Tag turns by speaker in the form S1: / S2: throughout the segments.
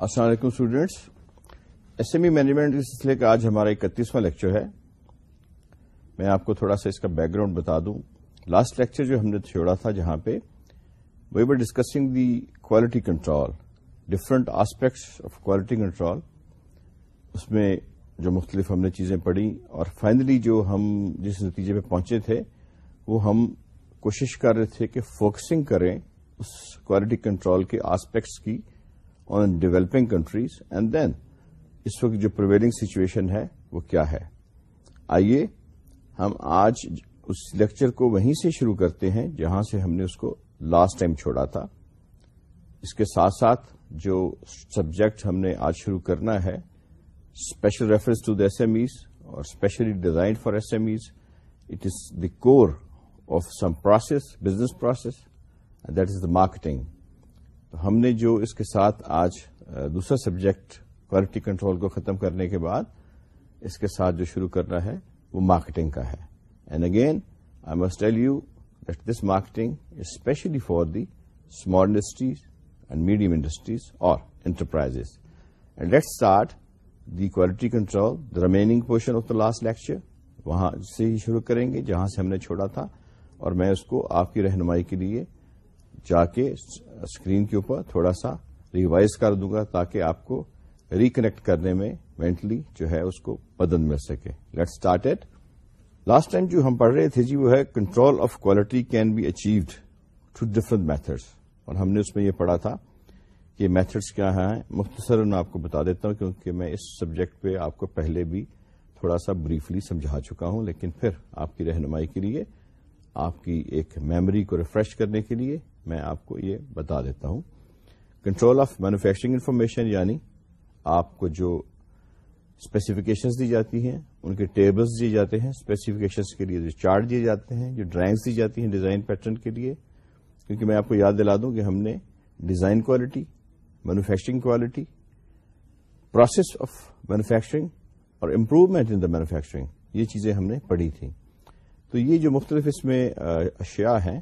S1: السلام علیکم students S M E management کے سلسلے کا آج ہمارا اکتیسواں لیکچر ہے. میں آپ کو تھوڑا سا اس کا بیک گراؤنڈ بتا دوں. لاسٹ لیکچر جو ہم نے چھوڑا تھا جہاں پہ we were discussing the quality control different aspects of quality control اس میں جو مختلف ہم نے چیزیں پڑھی اور فائنلی جو ہم جس نتیجے پہ پہنچے تھے، وہ ہم کوشش کر رہے تھے کہ فوکسنگ کریں اس کوالٹی کنٹرول کے آسپیکٹس کی on developing countries and then اس وقت جو پرویلنگ سچویشن ہے، وہ کیا ہے؟ آئیے ہم آج اس لیکچر کو وہیں سے شروع کرتے ہیں جہاں سے ہم نے اس کو لاسٹ ٹائم چھوڑا تھا۔ اس کے ساتھ ساتھ جو سبجیکٹ ہم نے آج شروع کرنا ہے special reference to the S M Es اور specially design for S M Es it is the core of some process business process that is the marketing تو ہم نے جو اس کے ساتھ آج دوسرا سبجیکٹ کوالٹی کنٹرول کو ختم کرنے کے بعد اس کے ساتھ جو شروع کرنا ہے، وہ مارکیٹنگ کا ہے۔ And again I must tell you that this marketing specially for the small industries and medium industries اور enterprise and let start the quality control the remaining portion of the last lecture وہاں سے ہی شروع کریں گے، جہاں سے ہم نے چھوڑا تھا۔ اور میں اس کو آپ کی رہنمائی کے لیے جا کے اسکرین کے اوپر تھوڑا سا ریوائز کر دوں گا تاکہ آپ کو ریکنیکٹ کرنے میں مینٹلی جو ہے اس کو مدد مل سکے۔ Let start at last time جو ہم پڑھ رہے تھے جی وہ ہے control of quality can be achieved through different methods اور ہم نے اس میں یہ پڑھا تھا کہ میتھڈس کیا ہیں۔ مختصر میں آپ کو بتا دیتا ہوں کیونکہ میں اس سبجیکٹ پہ آپ کو پہلے بھی تھوڑا سا بریفلی سمجھا چکا ہوں، لیکن پھر آپ کی رہنمائی کے لیے آپ کی ایک میموری کو ریفریش کرنے کے لیے میں آپ کو یہ بتا دیتا ہوں۔ کنٹرول آف مینوفیکچرنگ انفارمیشن یعنی آپ کو جو اسپیسیفکیشنز دی جاتی ہیں، ان کے ٹیبلز دیے جاتے ہیں اسپیسیفکیشنز کے لیے جو چارٹ دیے جاتے ہیں، جو ڈرائنگس دی جاتی ہیں ڈیزائن پیٹرن کے لیے۔ کیونکہ میں آپ کو یاد دلا دوں کہ ہم نے design quality manufacturing quality process of manufacturing اور امپروومنٹ ان دا مینوفیکچرنگ یہ چیزیں ہم نے پڑھی تھیں۔ تو یہ جو مختلف اس میں اشیاء ہیں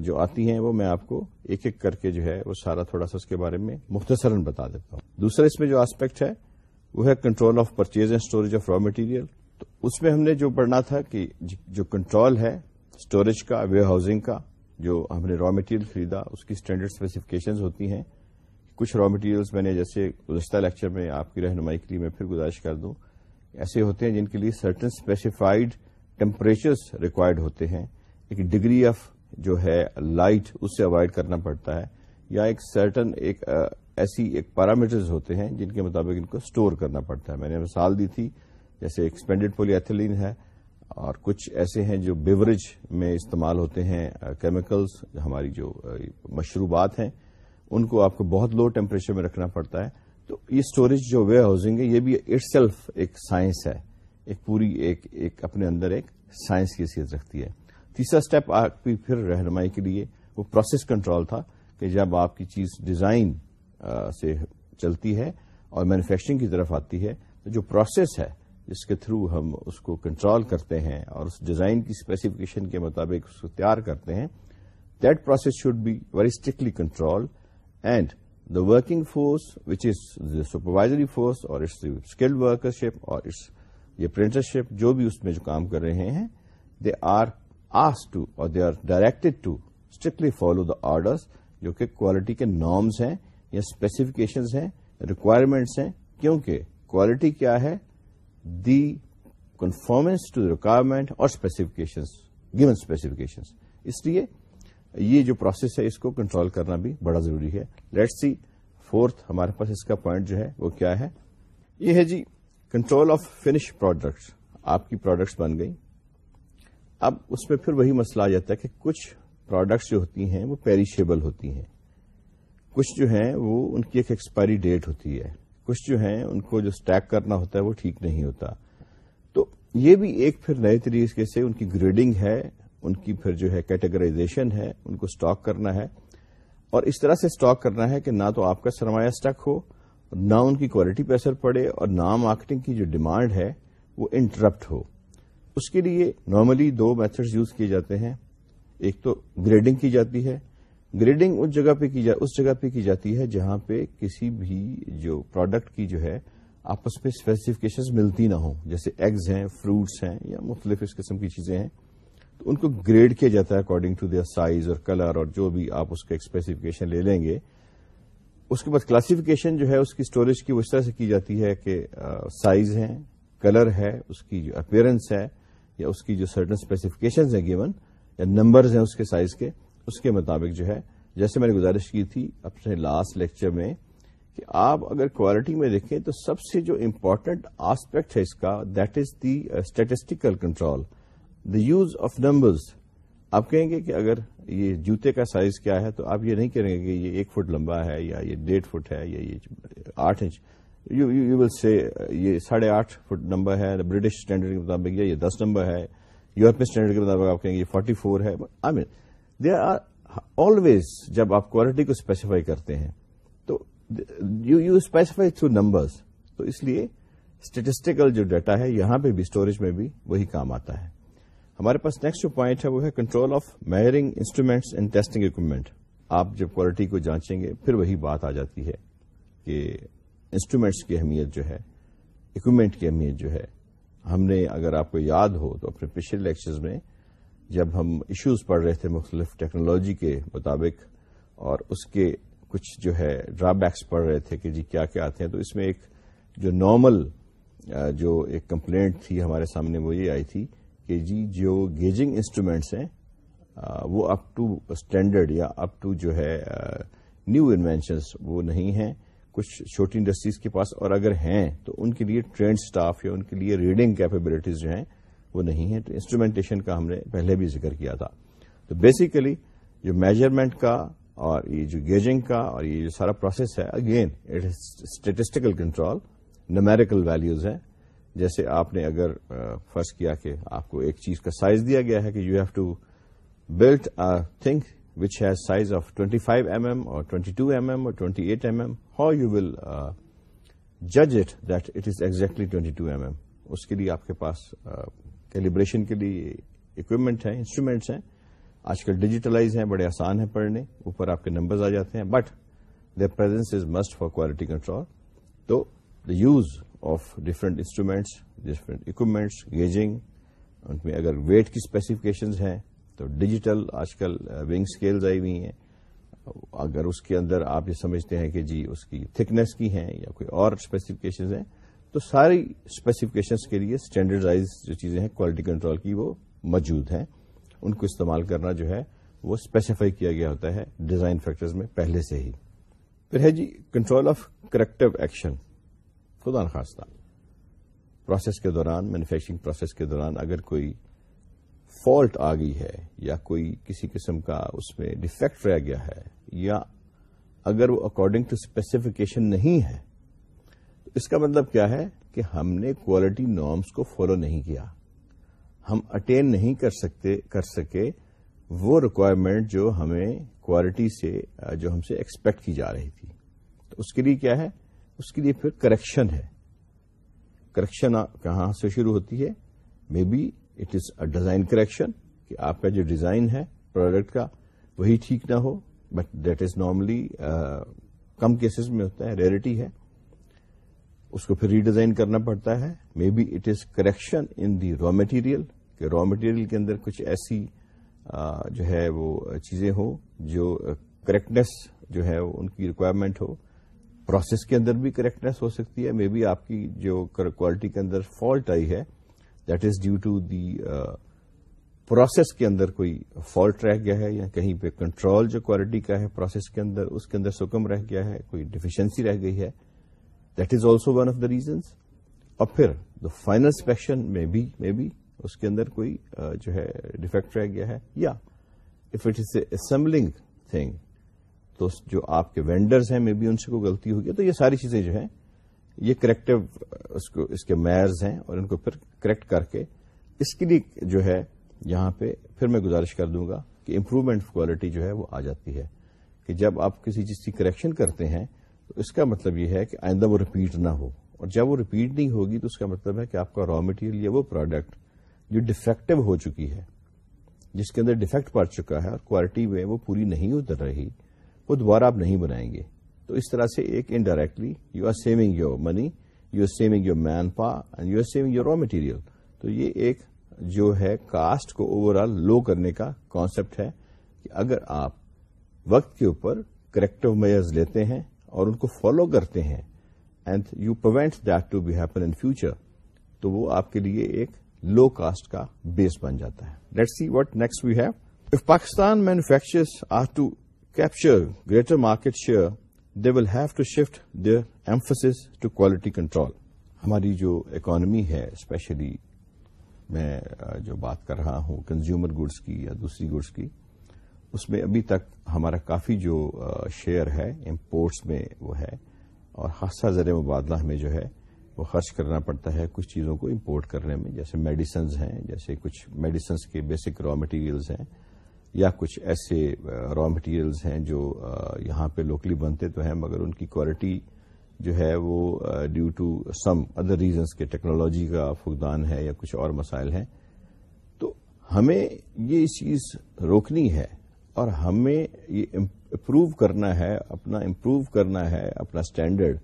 S1: جو آتی ہیں، وہ میں آپ کو ایک ایک کر کے جو ہے وہ سارا تھوڑا سا اس کے بارے میں مختصراً بتا دیتا ہوں۔ دوسرا اس میں جو آسپیکٹ ہے، وہ ہے control of purchase and storage of raw material تو اس میں ہم نے جو پڑھنا تھا کہ جی، جو کنٹرول ہے اسٹوریج کا ویئر ہاؤسنگ کا، جو ہم نے را مٹیریل خریدا، اس کی اسٹینڈرڈ اسپیسیفکیشن ہوتی ہیں۔ کچھ را مٹیریلس میں نے جیسے گزشتہ لیکچر میں آپ کی رہنمائی کے لیے میں پھر گزارش کر دوں۔ ایسے ہوتے ہیں جن کے لیے سرٹن اسپیسیفائڈ ٹیمپریچرس ریکوائرڈ ہوتے ہیں۔ ایک ڈگری آف جو ہے لائٹ اس سے اوائڈ کرنا پڑتا ہے، یا ایک سرٹن ایک ایسی ایک پیرامیٹرز ہوتے ہیں جن کے مطابق ان کو سٹور کرنا پڑتا ہے۔ میں نے مثال دی تھی، جیسے ایکسپینڈیڈ پولی ایتھلین ہے، اور کچھ ایسے ہیں جو بیوریج میں استعمال ہوتے ہیں کیمیکلز ہماری جو مشروبات ہیں، ان کو آپ کو بہت لو ٹیمپریچر میں رکھنا پڑتا ہے۔ تو یہ اسٹوریج جو ویئر ہاؤسنگ ہے، یہ بھی اٹ سیلف ایک سائنس ہے۔ ایک پوری ایک ایک اپنے اندر ایک سائنس کی حیثیت رکھتی ہے۔ تیسرا اسٹیپ آپ کی پھر رہنمائی کے لیے وہ پروسیس کنٹرول تھا کہ جب آپ کی چیز ڈیزائن سے چلتی ہے اور مینوفیکچرنگ کی طرف آتی ہے، تو جو پروسیس ہے، جس کے تھرو ہم اس کو کنٹرول کرتے ہیں اور اس ڈیزائن کی اسپیسیفکیشن کے مطابق اس کو تیار کرتے ہیں that process should be very strictly control and the working force which is the supervisory force اور اٹس اسکلڈ ورکرشپ اور اٹس یہ پرنٹرشپ جو بھی اس میں جو کام کر رہے ہیں دے آر آس ٹو اور they are directed to strictly follow the orders جو کہ کوالٹی کے نارمس ہیں یا اسپیسیفکیشنز ہیں ریکوائرمنٹس ہیں، کیونکہ کوالٹی کیا ہے؟ دی کنفارمنس ٹو ریکوائرمنٹ اور اسپیسیفکیشن گیون اسپیسیفکیشن اس لیے یہ جو پروسیس ہے، اس کو کنٹرول کرنا بھی بڑا ضروری ہے۔ لیٹ سی فورتھ ہمارے پاس اس کا پوائنٹ جو ہے، وہ کیا ہے؟ یہ ہے جی کنٹرول آف فنش پروڈکٹس آپ کی پروڈکٹس بن گئی اب اس میں پھر وہی مسئلہ آ جاتا ہے کہ کچھ پروڈکٹس جو ہوتی ہیں وہ پیریشیبل ہوتی ہیں کچھ جو ہیں وہ ان کی ایک ایکسپائری ڈیٹ ہوتی ہے کچھ جو ہیں ان کو جو اسٹیک کرنا ہوتا ہے وہ ٹھیک نہیں ہوتا تو یہ بھی ایک پھر نئے طریقے سے ان کی گریڈنگ ہے ان کی پھر جو ہے کیٹیگرائزیشن ہے ان کو اسٹاک کرنا ہے اور اس طرح سے اسٹاک کرنا ہے کہ نہ تو آپ کا سرمایہ اسٹک ہو نہ ان کی کوالٹی پہ اثر پڑے اور نہ مارکیٹنگ کی جو ڈیمانڈ ہے وہ انٹرپٹ ہو۔ اس کے لیے نارملی دو میتھڈز یوز کیے جاتے ہیں۔ ایک تو گریڈنگ کی جاتی ہے۔ گریڈنگ اس جگہ پہ کی جا اس جگہ پہ کی جاتی ہے جہاں پہ کسی بھی جو پروڈکٹ کی جو ہے آپس میں اسپیسیفکیشن ملتی نہ ہوں۔ جیسے ایگز ہیں فروٹس ہیں یا مختلف اس قسم کی چیزیں ہیں۔ تو ان کو گریڈ کیا جاتا ہے اکارڈنگ ٹو دیئر سائز اور کلر اور جو بھی آپ اس کا اسپیسیفکیشن لے لیں گے۔ اس کے بعد کلاسیفیکیشن جو ہے اس کی اسٹوریج کی وہ اس طرح سے کی جاتی ہے کہ سائز ہے کلر ہے، اس کی جو اپیرنس ہے، یا اس کی جو سرٹن اسپیسیفکیشن ہیں گیون یا نمبرز ہیں اس کے سائز کے، اس کے مطابق جو ہے، جیسے میں نے گزارش کی تھی اپنے لاسٹ لیکچر میں کہ آپ اگر کوالٹی میں دیکھیں تو سب سے جو امپورٹنٹ آسپیکٹ ہے اس کا that is the statistical control the use of numbers آپ کہیں گے کہ اگر یہ جوتے کا سائز کیا ہے تو آپ یہ نہیں کریں گے کہ یہ ایک فٹ لمبا ہے یا یہ ڈیڑھ فٹ ہے یا یہ آٹھ انچ۔ یو ول سے یہ ساڑھے آٹھ فٹ نمبر ہے برٹش اسٹینڈرڈ کے مطابق یا یہ دس نمبر ہے یورپین اسٹینڈرڈ کے مطابق آپ کہیں گے یہ فورٹی فور ہے آئی مین دے آر آلویز جب آپ کوالٹی کو اسپیسیفائی کرتے ہیں، تو you you specify through numbers تو اس لیے اسٹیٹسٹیکل جو ڈیٹا ہے، یہاں پہ بھی اسٹوریج میں بھی وہی کام آتا ہے۔ ہمارے پاس نیکسٹ جو پوائنٹ ہے وہ ہے control of measuring instruments and testing equipment آپ جب کوالٹی کو جانچیں گے، پھر وہی بات آ جاتی ہے کہ انسٹرومینٹس کی اہمیت جو ہے اکوپمنٹ کی اہمیت جو ہے، ہم نے اگر آپ کو یاد ہو تو اپنے پچھلے لیکچرز میں جب ہم ایشوز پڑھ رہے تھے مختلف ٹیکنالوجی کے مطابق اور اس کے کچھ جو ہے ڈرا بیکس پڑھ رہے تھے کہ جی کیا کیا آتے ہیں، تو اس میں ایک جو نارمل جو ایک کمپلینٹ تھی ہمارے سامنے وہ یہ آئی تھی کہ جی جو گیجنگ انسٹرومینٹس ہیں وہ اپ ٹو اسٹینڈرڈ یا اپ ٹو جو ہے نیو انوینشنس وہ نہیں ہیں۔ کچھ چھوٹی انڈسٹریز کے پاس اور اگر ہیں، تو ان کے لیے ٹرینڈ سٹاف یا ان کے لیے ریڈنگ کیپیبلٹیز جو ہیں، وہ نہیں ہیں۔ تو انسٹرومینٹیشن کا ہم نے پہلے بھی ذکر کیا تھا۔ تو بیسیکلی جو میجرمنٹ کا اور یہ جو گیجنگ کا اور یہ جو سارا پروسیس ہے again it is statistical control numerical values ہیں۔ جیسے آپ نے اگر فرض کیا کہ آپ کو ایک چیز کا سائز دیا گیا ہے کہ you have to build thing which has size of 25 five M M اور 22 ٹو ایم ایم اور 28 eight M M how you will جج it that it is exactly 22 two M M اس کے لیے آپ کے پاس کیلیبریشن کے لیے اکوپمنٹ ہیں انسٹرومینٹس ہیں۔ آج کل ڈیجیٹلائز ہیں، بڑے آسان ہیں پڑھنے، اوپر آپ کے نمبرز آ جاتے ہیں but the presence is must for quality control تو the use of different instruments different equipments gauging ان میں اگر ویٹ کی اسپیسیفکیشنز ہیں تو ڈیجیٹل آج کل ونگ اسکیلز آئی ہوئی ہیں. اگر اس کے اندر آپ یہ سمجھتے ہیں کہ جی اس کی تھکنیس کی ہیں یا کوئی اور اسپیسیفکیشنز ہیں، تو ساری اسپیسیفکیشنز کے لیے اسٹینڈرڈائز جو چیزیں ہیں کوالٹی کنٹرول کی وہ موجود ہیں. ان کو استعمال کرنا جو ہے، وہ اسپیسیفائی کیا گیا ہوتا ہے ڈیزائن فیکٹرز میں پہلے سے ہی. پھر ہے جی کنٹرول آف کریکٹو ایکشن خدا نخواستہ پروسیس کے دوران مینوفیکچرنگ پروسیس کے دوران اگر کوئی فالٹ آ گئی ہے یا کوئی کسی قسم کا اس میں ڈیفیکٹ رہ گیا ہے یا اگر وہ اکارڈنگ ٹو اسپیسیفکیشن نہیں ہے تو اس کا مطلب کیا ہے کہ ہم نے کوالٹی نارمس کو فالو نہیں کیا۔ ہم اٹین نہیں کر سکتے، کر سکے وہ ریکوائرمنٹ جو ہمیں کوالٹی سے، جو ہم سے ایکسپیکٹ کی جا رہی تھی۔ تو اس کے لیے کیا ہے؟ اس کے لیے پھر کریکشن ہے۔ کریکشن کہاں سے شروع ہوتی ہے؟ May be it is a design correction کہ آپ کا جو ڈیزائن ہے پروڈکٹ کا، وہی ٹھیک نہ ہو۔ بٹ دیٹ از نارملی کم کیسز میں ہوتا ہے ریئرٹی ہے۔ اس کو پھر ریڈیزائن کرنا پڑتا ہے۔ Maybe it is correction in the raw material کہ را مٹیریل کے اندر کچھ ایسی جو ہے وہ چیزیں ہوں جو کریکٹنیس جو ہے ان کی ریکوائرمنٹ ہو۔ پروسیس کے اندر بھی کریکٹنیس ہو سکتی ہے. مے بی آپ کی جو کوالٹی کے اندر فالٹ آئی ہے that is due to the process کے اندر کوئی فالٹ رہ گیا ہے یا کہیں پہ کنٹرول جو کوالٹی کا ہے پروسیس کے اندر، اس کے اندر سکم رہ گیا ہے، کوئی ڈیفیشنسی رہ گئی ہے. That is also one of the reasons اور پھر دا فائنل انسپیکشن میں بھی میں بھی اس کے اندر کوئی uh, جو ہے ڈیفیکٹ رہ گیا ہے. یا if it is a assembling thing تو جو آپ کے وینڈرز ہیں میں بھی ان سے کوئی غلطی ہوگی تو یہ ساری چیزیں جو ہیں، یہ کریکٹو اس کو اس کے میئرز ہیں اور ان کو پھر کریکٹ کر کے اس کے لیے جو ہے یہاں پہ پھر میں گزارش کر دوں گا کہ امپروومنٹ کوالٹی جو ہے وہ آ جاتی ہے۔ کہ جب آپ کسی چیز کی کریکشن کرتے ہیں، تو اس کا مطلب یہ ہے کہ آئندہ وہ ریپیٹ نہ ہو۔ اور جب وہ ریپیٹ نہیں ہوگی، تو اس کا مطلب ہے کہ آپ کا را مٹیریل یا وہ پروڈکٹ جو ڈیفیکٹو ہو چکی ہے، جس کے اندر ڈیفیکٹ پڑ چکا ہے اور کوالٹی میں وہ پوری نہیں اتر رہی وہ دوبارہ آپ نہیں بنائیں گے۔ تو اس طرح سے ایک indirectly you are saving your money you are saving your manpower and you are saving your raw material تو یہ ایک جو ہے کاسٹ کو اوور آل لو کرنے کا کانسیپٹ ہے کہ اگر آپ وقت کے اوپر کریکٹو میئرز لیتے ہیں اور ان کو فالو کرتے ہیں and you prevent that to be happen in future تو وہ آپ کے لیے ایک لو کاسٹ کا بیس بن جاتا ہے۔ Let see what next we have if Pakistan manufacturers are to capture greater market share they will have to shift their emphasis to quality control ہماری جو اکانمی ہے اسپیشلی میں جو بات کر رہا ہوں کنزیومر گڈس کی یا دوسری گڈس کی، اس میں ابھی تک ہمارا کافی جو شیئر ہے امپورٹس میں وہ ہے اور خاصا زر مبادلہ ہمیں جو ہے وہ خرچ کرنا پڑتا ہے کچھ چیزوں کو امپورٹ کرنے میں، جیسے میڈیسنز ہیں، جیسے کچھ میڈیسنز کے بیسک را مٹیریلز ہیں یا کچھ ایسے را مٹیریلز ہیں جو یہاں پہ لوکلی بنتے تو ہیں، مگر ان کی کوالٹی جو ہے وہ due to some other reasons کے ٹیکنالوجی کا فقدان ہے یا کچھ اور مسائل ہیں۔ تو ہمیں یہ چیز روکنی ہے اور ہمیں یہ امپروو کرنا ہے، اپنا امپروو کرنا ہے، اپنا اسٹینڈرڈ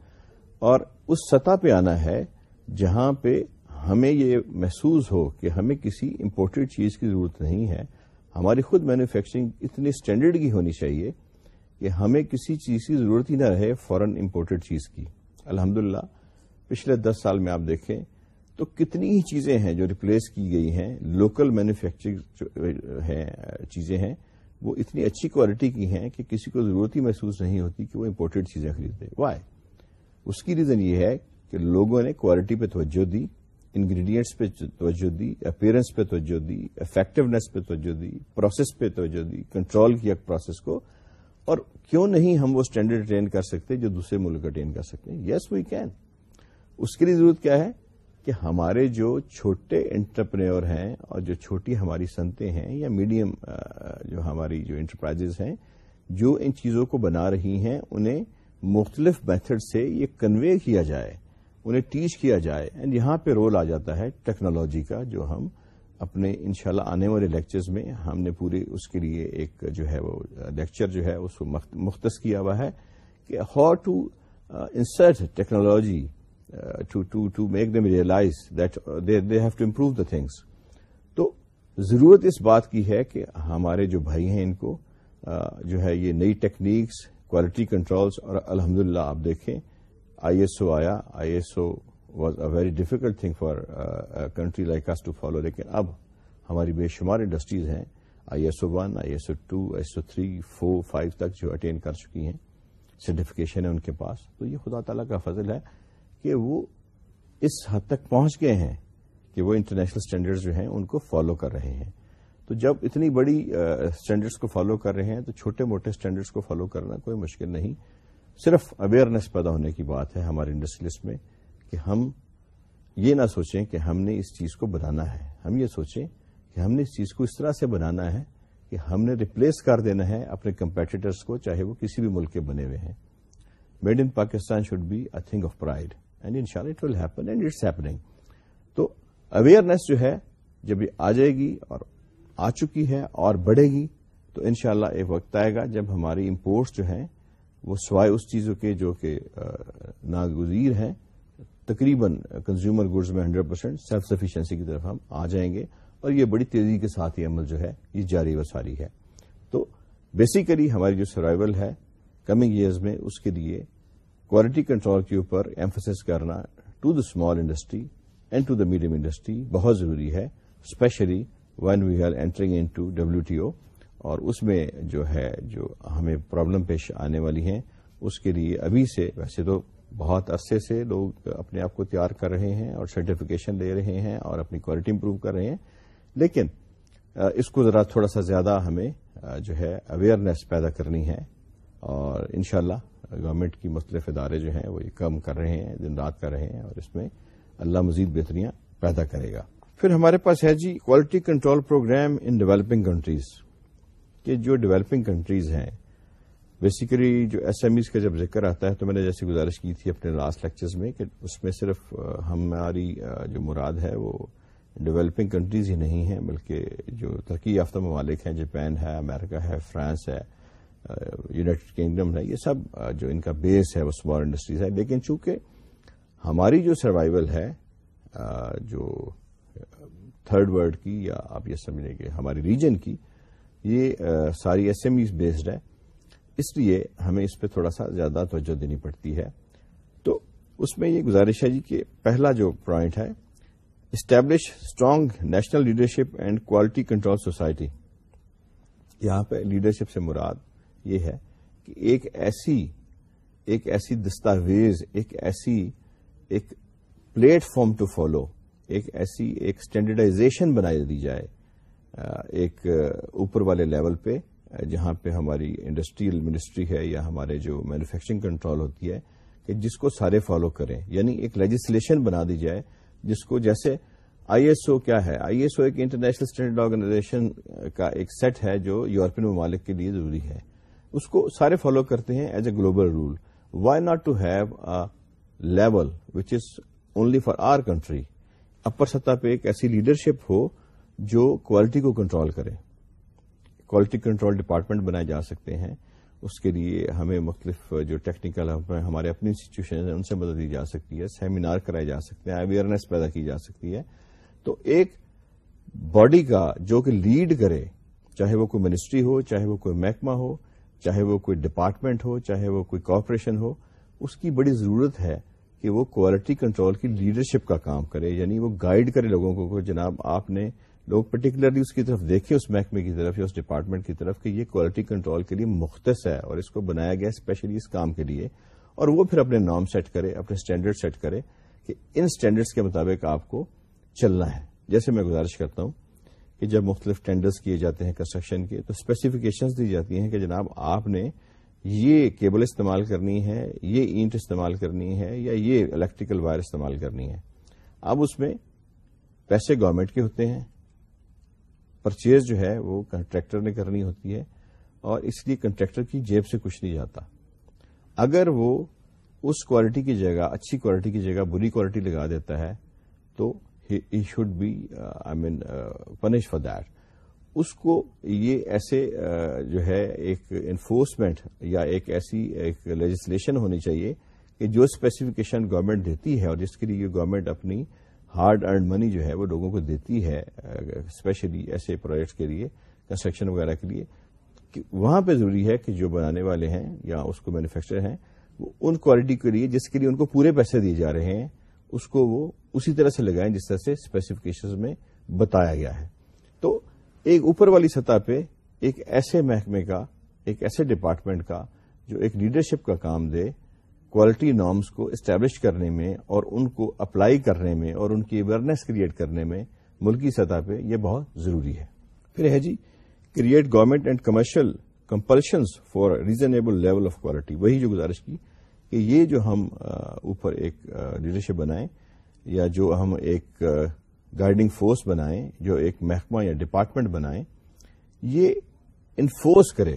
S1: اور اس سطح پہ آنا ہے جہاں پہ ہمیں یہ محسوس ہو کہ ہمیں کسی امپورٹڈ چیز کی ضرورت نہیں ہے۔ ہماری خود مینوفیکچرنگ اتنی اسٹینڈرڈ کی ہونی چاہیے کہ ہمیں کسی چیز کی ضرورت ہی نہ رہے فورن امپورٹڈ چیز کی۔ الحمد پچھلے دس سال میں آپ دیکھیں تو کتنی ہی چیزیں ہیں جو ریپلیس کی گئی ہیں لوکل مینوفیکچرنگ چیزیں ہیں، وہ اتنی اچھی کوالٹی کی ہیں کہ کسی کو ضرورت ہی محسوس نہیں ہوتی کہ وہ امپورٹڈ چیزیں خریدے وائے اس کی ریزن یہ ہے کہ لوگوں نے کوالٹی پہ توجہ دی۔ انگریڈینٹس پہ توجہ دی اپیرنس پہ توجہ دی افیکٹونیس پہ توجہ دی پروسیس پہ توجہ دی کنٹرول کیا پروسیس کو۔ اور کیوں نہیں ہم وہ اسٹینڈرڈ اٹین کر سکتے جو دوسرے ملک اٹین کر سکتے ہیں؟ یس وی کین اس کے لیے ضرورت کیا ہے؟ کہ ہمارے جو چھوٹے انٹرپرینور ہیں اور جو چھوٹی ہماری سنتیں ہیں یا میڈیم جو ہماری جو انٹرپرائز ہیں، جو ان چیزوں کو بنا رہی ہیں، انہیں مختلف میتھڈ سے یہ کنوے کیا جائے۔ انہیں ٹیچ کیا جائے. اینڈ یہاں پہ رول آ جاتا ہے ٹیکنالوجی کا جو ہم اپنے انشاءاللہ آنے والے لیکچرز میں ہم نے پورے اس کے لیے ایک جو ہے وہ لیکچر جو ہے اس کو مختص کیا ہوا ہے کہ how to insert technology to make them realize that they have to improve the things تو ضرورت اس بات کی ہے کہ ہمارے جو بھائی ہیں ان کو uh, جو ہے یہ نئی ٹیکنیکس کوالٹی کنٹرولس اور الحمد آپ دیکھیں آئی ایس او آیا، I S O was a very difficult thing for country like us to follow لیکن اب ہماری بے شمار انڈسٹریز ہیں، I S O one I S O two S O three four five تک جو اٹین کر چکی ہیں سرٹیفکیشن ہے ان کے پاس. تو یہ خدا تعالیٰ کا فضل ہے کہ وہ اس حد تک پہنچ گئے ہیں کہ وہ انٹرنیشنل اسٹینڈرڈز جو ہیں ان کو فالو کر رہے ہیں۔ تو جب اتنی بڑی uh, اسٹینڈرڈس کو فالو کر رہے ہیں تو چھوٹے موٹے اسٹینڈرڈس کو فالو کرنا کوئی مشکل نہیں۔ صرف اویئرنیس پیدا ہونے کی بات ہے ہمارے انڈسٹریلسٹ میں کہ ہم یہ نہ سوچیں کہ ہم نے اس چیز کو بنانا ہے۔ ہم یہ سوچیں کہ ہم نے اس چیز کو اس طرح سے بنانا ہے کہ ہم نے ریپلیس کر دینا ہے اپنے کمپیٹیٹرس کو، چاہے وہ کسی بھی ملک کے بنے ہوئے ہیں۔ Made in Pakistan should be a thing of pride and ان شاء اللہ it will happen and it's happening تو اویئرنیس جو ہے جب یہ آ جائے گی اور آ چکی ہے اور بڑھے گی تو انشاءاللہ ایک وقت آئے گا جب ہماری امپورٹس جو ہیں وہ سوائے اس چیزوں کے جو کہ ناگزیر ہیں، تقریباً کنزیومر گڈز میں ہنڈریڈ پرسینٹ سیلف سفیشنسی کی طرف ہم آ جائیں گے اور یہ بڑی تیزی کے ساتھ یہ عمل جو ہے، یہ جاری و ساری ہے۔ تو بیسیکلی ہماری جو سروائول ہے کمنگ ایئرز میں، اس کے لیے کوالٹی کنٹرول کے اوپر ایمفسس کرنا to the small industry and to the medium industry بہت ضروری ہے specially when we are entering into W T O اور اس میں جو ہے جو ہمیں پرابلم پیش آنے والی ہیں، اس کے لیے ابھی سے ویسے تو بہت عرصے سے لوگ اپنے آپ کو تیار کر رہے ہیں اور سرٹیفکیشن لے رہے ہیں اور اپنی کوالٹی امپروو کر رہے ہیں۔ لیکن اس کو ذرا تھوڑا سا زیادہ ہمیں جو ہے اویئرنیس پیدا کرنی ہے اور انشاءاللہ گورنمنٹ کی مختلف ادارے جو ہیں وہ یہ کم کر رہے ہیں، دن رات کر رہے ہیں اور اس میں اللہ مزید بہتریاں پیدا کرے گا۔ پھر ہمارے پاس ہے G quality control programme in developing countries کہ جو ڈیولپنگ کنٹریز ہیں بیسیکلی جو ایس ایم ایز کا جب ذکر آتا ہے تو میں نے جیسی گزارش کی تھی اپنے لاسٹ لیکچرز میں کہ اس میں صرف ہماری جو مراد ہے وہ ڈیولپنگ کنٹریز ہی نہیں ہیں، بلکہ جو ترقی یافتہ ممالک ہیں، جاپان ہے، امریکہ ہے، فرانس ہے یونائٹڈ کنگڈم ہے، یہ سب جو ان کا بیس ہے، وہ اسمال انڈسٹریز ہے لیکن چونکہ ہماری جو سروائول ہے جو تھرڈ ورلڈ کی یا آپ یہ سمجھیں کہ ہماری ریجن کی یہ ساری ایس ایم ایز بیسڈ ہے اس لیے ہمیں اس پہ تھوڑا سا زیادہ توجہ دینی پڑتی ہے۔ تو اس میں یہ گزارش ہے جی کہ پہلا جو پوائنٹ ہے establish strong national leadership and quality control society یہاں پہ لیڈرشپ سے مراد یہ ہے کہ ایک ایسی ایک ایسی دستاویز، ایک ایسی، ایک پلیٹ فارم ٹو فالو ایک ایسی، ایک اسٹینڈرڈائزیشن بنائی دی جائے۔ ایک اوپر والے لیول پہ، جہاں پہ ہماری انڈسٹریل منسٹری ہے یا ہمارے جو مینوفیکچرنگ کنٹرول ہوتی ہے، کہ جس کو سارے فالو کریں۔ یعنی ایک لیجسلیشن بنا دی جائے، جس کو جیسے آئی ایس او کیا ہے۔ آئی ایس او ایک انٹرنیشنل اسٹینڈرڈ آرگنائزیشن کا ایک سیٹ ہے جو یورپین ممالک کے لیے ضروری ہے۔ اس کو سارے فالو کرتے ہیں as a global rule why not to have level which is only for our country اپر سطح پہ ایک ایسی لیڈرشپ ہو جو کوالٹی کو کنٹرول کرے۔ کوالٹی کنٹرول ڈپارٹمنٹ بنائے جا سکتے ہیں۔ اس کے لیے ہمیں مختلف جو ٹیکنیکل ہمارے اپنی انسٹیٹیوشن ہیں، ان سے مدد دی جا سکتی ہے۔ سیمینار کرائے جا سکتے ہیں۔ اویئرنیس پیدا کی جا سکتی ہے۔ تو ایک باڈی کا جو کہ لیڈ کرے، چاہے وہ کوئی منسٹری ہو، چاہے وہ کوئی محکمہ ہو، چاہے وہ کوئی ڈپارٹمنٹ ہو، چاہے وہ کوئی کارپوریشن ہو، اس کی بڑی ضرورت ہے کہ وہ کوالٹی کنٹرول کی لیڈرشپ کا کام کرے یعنی وہ گائیڈ کرے لوگوں کو جناب آپ نے لوگ پرٹیکولرلی اس کی طرف دیکھیں، اس محکمے کی طرف یا اس ڈپارٹمنٹ کی طرف کہ یہ کوالٹی کنٹرول کے لیے مختص ہے اور اس کو بنایا گیا اسپیشلی اس کام کے لیے اور وہ پھر اپنے نام سیٹ کرے، اپنے اسٹینڈرڈ سیٹ کرے کہ ان اسٹینڈرڈس کے مطابق آپ کو چلنا ہے۔ جیسے میں گزارش کرتا ہوں کہ جب مختلف ٹینڈرز کیے جاتے ہیں کنسٹرکشن کے، تو اسپیسیفکیشنز دی جاتی ہیں کہ جناب آپ نے یہ کیبل استعمال کرنی ہے، یہ اینٹ استعمال کرنی ہے یا یہ الیکٹریکل وائر استعمال کرنی ہے۔ اب اس میں پیسے گورنمنٹ کے ہوتے ہیں پرچیز جو ہے وہ کنٹریکٹر نے کرنی ہوتی ہے اور اس لیے کنٹریکٹر کی جیب سے کچھ نہیں جاتا۔ اگر وہ اس کوالٹی کی جگہ، اچھی کوالٹی کی جگہ، بری کوالٹی لگا دیتا ہے، تو he should be I mean punish for that اس کو یہ ایسے uh, جو ہے، ایک انفورسمنٹ یا ایک ایسی ایک لیجسلیشن ہونی چاہیے کہ جو اسپیسیفکیشن گورنمنٹ دیتی ہے اور جس کے لیے گورنمنٹ اپنی ہارڈ ارنڈ منی جو ہے وہ لوگوں کو دیتی ہے اسپیشلی ایسے پروجیکٹس کے لیے کنسٹرکشن وغیرہ کے لیے وہاں پہ ضروری ہے کہ جو بنانے والے ہیں یا اس کو مینوفیکچر ہیں، وہ ان کوالٹی کے لیے، جس کے لیے ان کو پورے پیسے دیے جا رہے ہیں، اس کو وہ اسی طرح سے لگائیں جس طرح سے اسپیسیفکیشن میں بتایا گیا ہے۔ تو ایک اوپر والی سطح پہ ایک ایسے محکمے کا، ایک ایسے ڈپارٹمنٹ کا، جو ایک لیڈرشپ کا کام دے کوالٹی نارمس کو اسٹیبلش کرنے میں اور ان کو اپلائی کرنے میں اور ان کی اویئرنیس کریٹ کرنے میں ملکی سطح پہ یہ بہت ضروری ہے۔ پھر ہے جی create government and commercial compulsions for reasonable level of quality وہی جو گزارش کی کہ یہ جو ہم اوپر ایک لیڈرشپ بنائیں یا جو ہم ایک گائیڈنگ فورس بنائیں، جو ایک محکمہ یا ڈپارٹمنٹ بنائیں، یہ انفورس کرے۔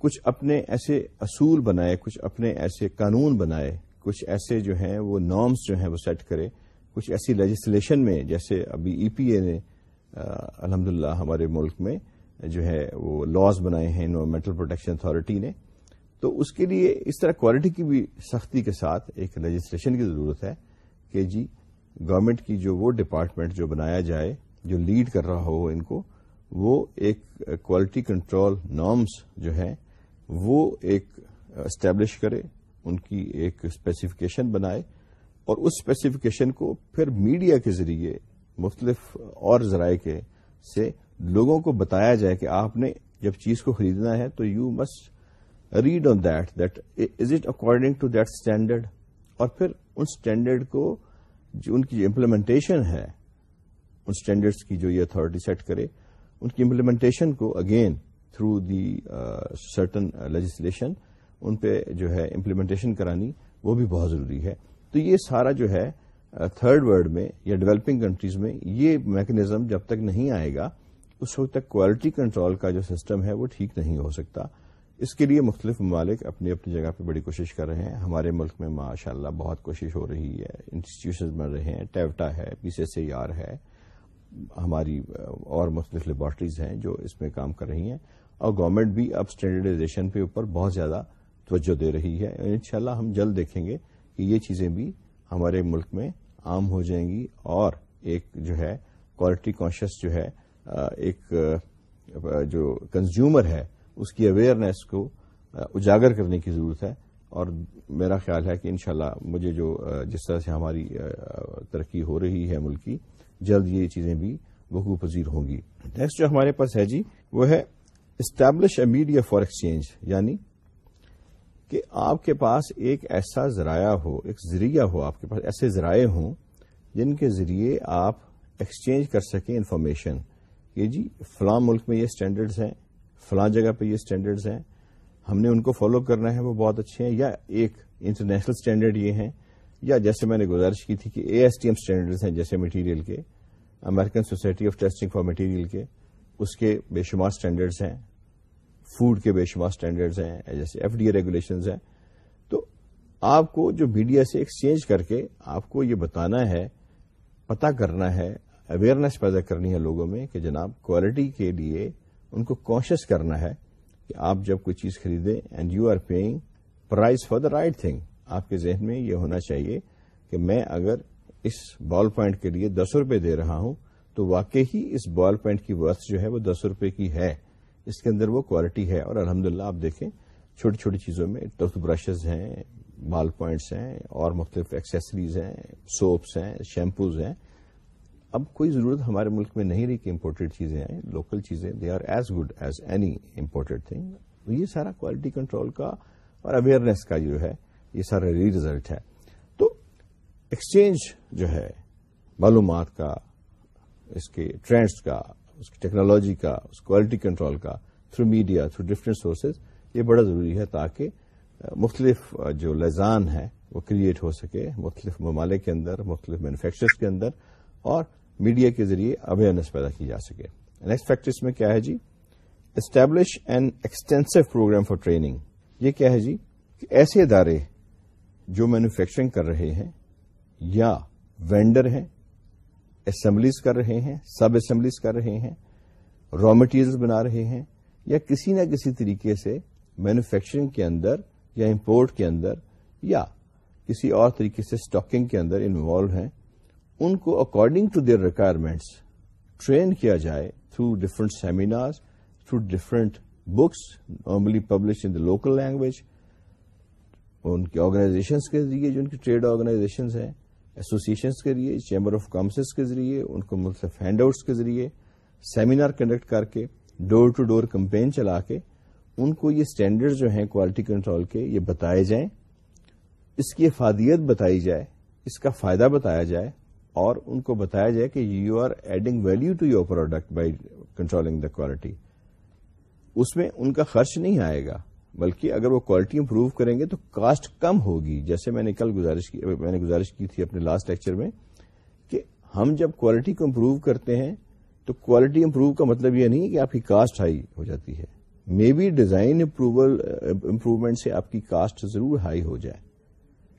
S1: کچھ اپنے ایسے اصول بنائے، کچھ اپنے ایسے قانون بنائے، کچھ ایسے جو ہیں وہ نارمس جو ہیں وہ سیٹ کرے، کچھ ایسی لیجسلیشن میں جیسے ابھی ای پی اے نے الحمد ہمارے ملک میں جو ہے وہ لاز بنائے ہیں انوائرمنٹل پروٹیکشن اتارٹی نے۔ تو اس کے لیے اس طرح کوالٹی کی بھی سختی کے ساتھ ایک لیجسلیشن کی ضرورت ہے کہ جی گورنمنٹ کی جو وہ ڈپارٹمنٹ جو بنایا جائے، جو لیڈ کر رہا ہو ان کو، وہ ایک کوالٹی کنٹرول نارمس جو ہیں وہ ایک اسٹیبلش کرے، ان کی ایک اسپیسیفکیشن بنائے، اور اس اسپیسیفکیشن کو پھر میڈیا کے ذریعے، مختلف اور ذرائع کے سے لوگوں کو بتایا جائے کہ آپ نے جب چیز کو خریدنا ہے تو you must read on that that is it according to that standard اور پھر ان اسٹینڈرڈ کو جو ان کی امپلیمنٹیشن ہے، ان اسٹینڈرڈس کی جو یہ اتارٹی سیٹ کرے، ان کی امپلیمنٹیشن کو again through the certain legislation ان پہ جو ہے امپلیمنٹیشن کرانی وہ بھی بہت ضروری ہے۔ تو یہ سارا جو ہے تھرڈ uh, ورلڈ میں یا ڈیولپنگ کنٹریز میں یہ میکنزم جب تک نہیں آئے گا اس وقت تک کوالٹی کنٹرول کا جو سسٹم ہے وہ ٹھیک نہیں ہو سکتا۔ اس کے لیے مختلف ممالک اپنی اپنی جگہ پہ بڑی کوشش کر رہے ہیں۔ ہمارے ملک میں ماشاء اللہ بہت کوشش ہو رہی ہے۔ انسٹیٹیوشنز بن رہے ہیں۔ ٹیوٹا ہے پی سی سی آر ہے۔ ہماری اور مختلف لیبارٹریز ہیں جو اس میں کام کر رہی ہیں اور گورنمنٹ بھی اب اسٹینڈرڈائزیشن پہ اوپر بہت زیادہ توجہ دے رہی ہے۔ انشاءاللہ ہم جلد دیکھیں گے کہ یہ چیزیں بھی ہمارے ملک میں عام ہو جائیں گی اور ایک جو ہے کوالٹی کانشیس جو ہے ایک جو کنزیومر ہے، اس کی اویئرنیس کو اجاگر کرنے کی ضرورت ہے۔ اور میرا خیال ہے کہ انشاءاللہ مجھے جو جس طرح سے ہماری ترقی ہو رہی ہے ملک کی جلد یہ چیزیں بھی وقوع پذیر ہوں گی۔ نیکسٹ جو ہمارے پاس ہے جی وہ ہے establish a media for exchange یعنی کہ آپ کے پاس ایک ایسا ذرائع ہو، ایک ذریعہ ہو، آپ کے پاس ایسے ذرائع ہوں جن کے ذریعے آپ ایکسچینج کر سکیں انفارمیشن کہ جی فلاں ملک میں یہ اسٹینڈرڈز ہیں، فلاں جگہ پہ یہ اسٹینڈرڈز ہیں۔ ہم نے ان کو فالو کرنا ہے، وہ بہت اچھے ہیں، یا ایک انٹرنیشنل اسٹینڈرڈ یہ ہیں۔ یا جیسے میں نے گزارش کی تھی کہ A S T M standards ہیں جیسے مٹیریل کے American society of testing for material کے، اس کے بے شمار اسٹینڈرڈز ہیں فوڈ کے بے شمار اسٹینڈرڈز ہیں، جیسے ایف ڈی اے ریگولیشنز ہیں۔ تو آپ کو جو میڈیا سے ایکسچینج کر کے آپ کو یہ بتانا ہے پتا کرنا ہے اویئرنیس پیدا کرنی ہے لوگوں میں کہ جناب کوالٹی کے لیے ان کو کوشش کرنا ہے کہ آپ جب کوئی چیز خریدیں and you are paying price for the right thing آپ کے ذہن میں یہ ہونا چاہیے کہ میں اگر اس بال پوائنٹ کے لیے دس روپے دے رہا ہوں، تو واقعی ہی اس بال پوائنٹ کی ورتھ جو ہے وہ دس روپے کی ہے۔ اس کے اندر وہ کوالٹی ہے اور الحمدللہ آپ دیکھیں چھوٹی چھوٹی چیزوں میں ٹوتھ برشز ہیں بال پوائنٹس ہیں اور مختلف ایکسیسریز ہیں سوپس ہیں شیمپوز ہیں۔ اب کوئی ضرورت ہمارے ملک میں نہیں رہی کہ امپورٹڈ چیزیں آئیں لوکل چیزیں۔ They are as good as any imported thing یہ سارا کوالٹی کنٹرول کا اور اویئرنیس کا جو ہے یہ سارا ری ریزلٹ ہے تو ایکسچینج جو ہے، معلومات کا، اس کے ٹرینڈس کا، اس کی ٹیکنالوجی کا، اس کوالٹی کنٹرول کا through media through different sources یہ بڑا ضروری ہے تاکہ مختلف جو لذان ہے وہ کریٹ ہو سکے۔ مختلف ممالک کے اندر، مختلف مینوفیکچرز کے اندر، اور میڈیا کے ذریعے اویئرنیس پیدا کی جا سکے۔ نیکسٹ فیکٹر میں کیا ہے جی؟ Establish an extensive program for training یہ کیا ہے جی؟ کہ ایسے ادارے جو مینوفیکچرنگ کر رہے ہیں یا وینڈر ہیں اسمبلیز کر رہے ہیں سب اسمبلیز کر رہے ہیں را مٹیریل بنا رہے ہیں، یا کسی نہ کسی طریقے سے مینوفیکچرنگ کے اندر یا امپورٹ کے اندر یا کسی اور طریقے سے اسٹاکنگ کے اندر انوالو ہیں، ان کو according to their requirements train کیا جائے through different seminar through different books normally publish in the local language ان کے آرگنائزیشنس کے ذریعے، جو ان کی ٹریڈ آرگنائزیشنز ہیں ایسوسیشنس کے ذریعے چیمبر آف کامسز کے ذریعے، ان کو مختلف ہینڈ آؤٹس کے ذریعے سیمینار کنڈکٹ کر کے ڈور ٹو ڈور کمپین چلا کے، ان کو یہ اسٹینڈرڈ جو ہیں کوالٹی کنٹرول کے یہ بتائے جائیں، اس کی افادیت بتائی جائے، اس کا فائدہ بتایا جائے، اور ان کو بتایا جائے کہ you are adding value to your product by controlling the quality اس میں ان کا خرچ نہیں آئے گا۔ بلکہ اگر وہ کوالٹی امپروو کریں گے تو کاسٹ کم ہوگی۔ جیسے میں نے کل گزارش کی میں نے گزارش کی تھی اپنے لاسٹ لیکچر میں کہ ہم جب کوالٹی کو امپروو کرتے ہیں تو کوالٹی امپروو کا مطلب یہ نہیں کہ آپ کی کاسٹ ہائی ہو جاتی ہے۔ مے بی ڈیزائن امپروومنٹ سے آپ کی کاسٹ ضرور ہائی ہو جائے۔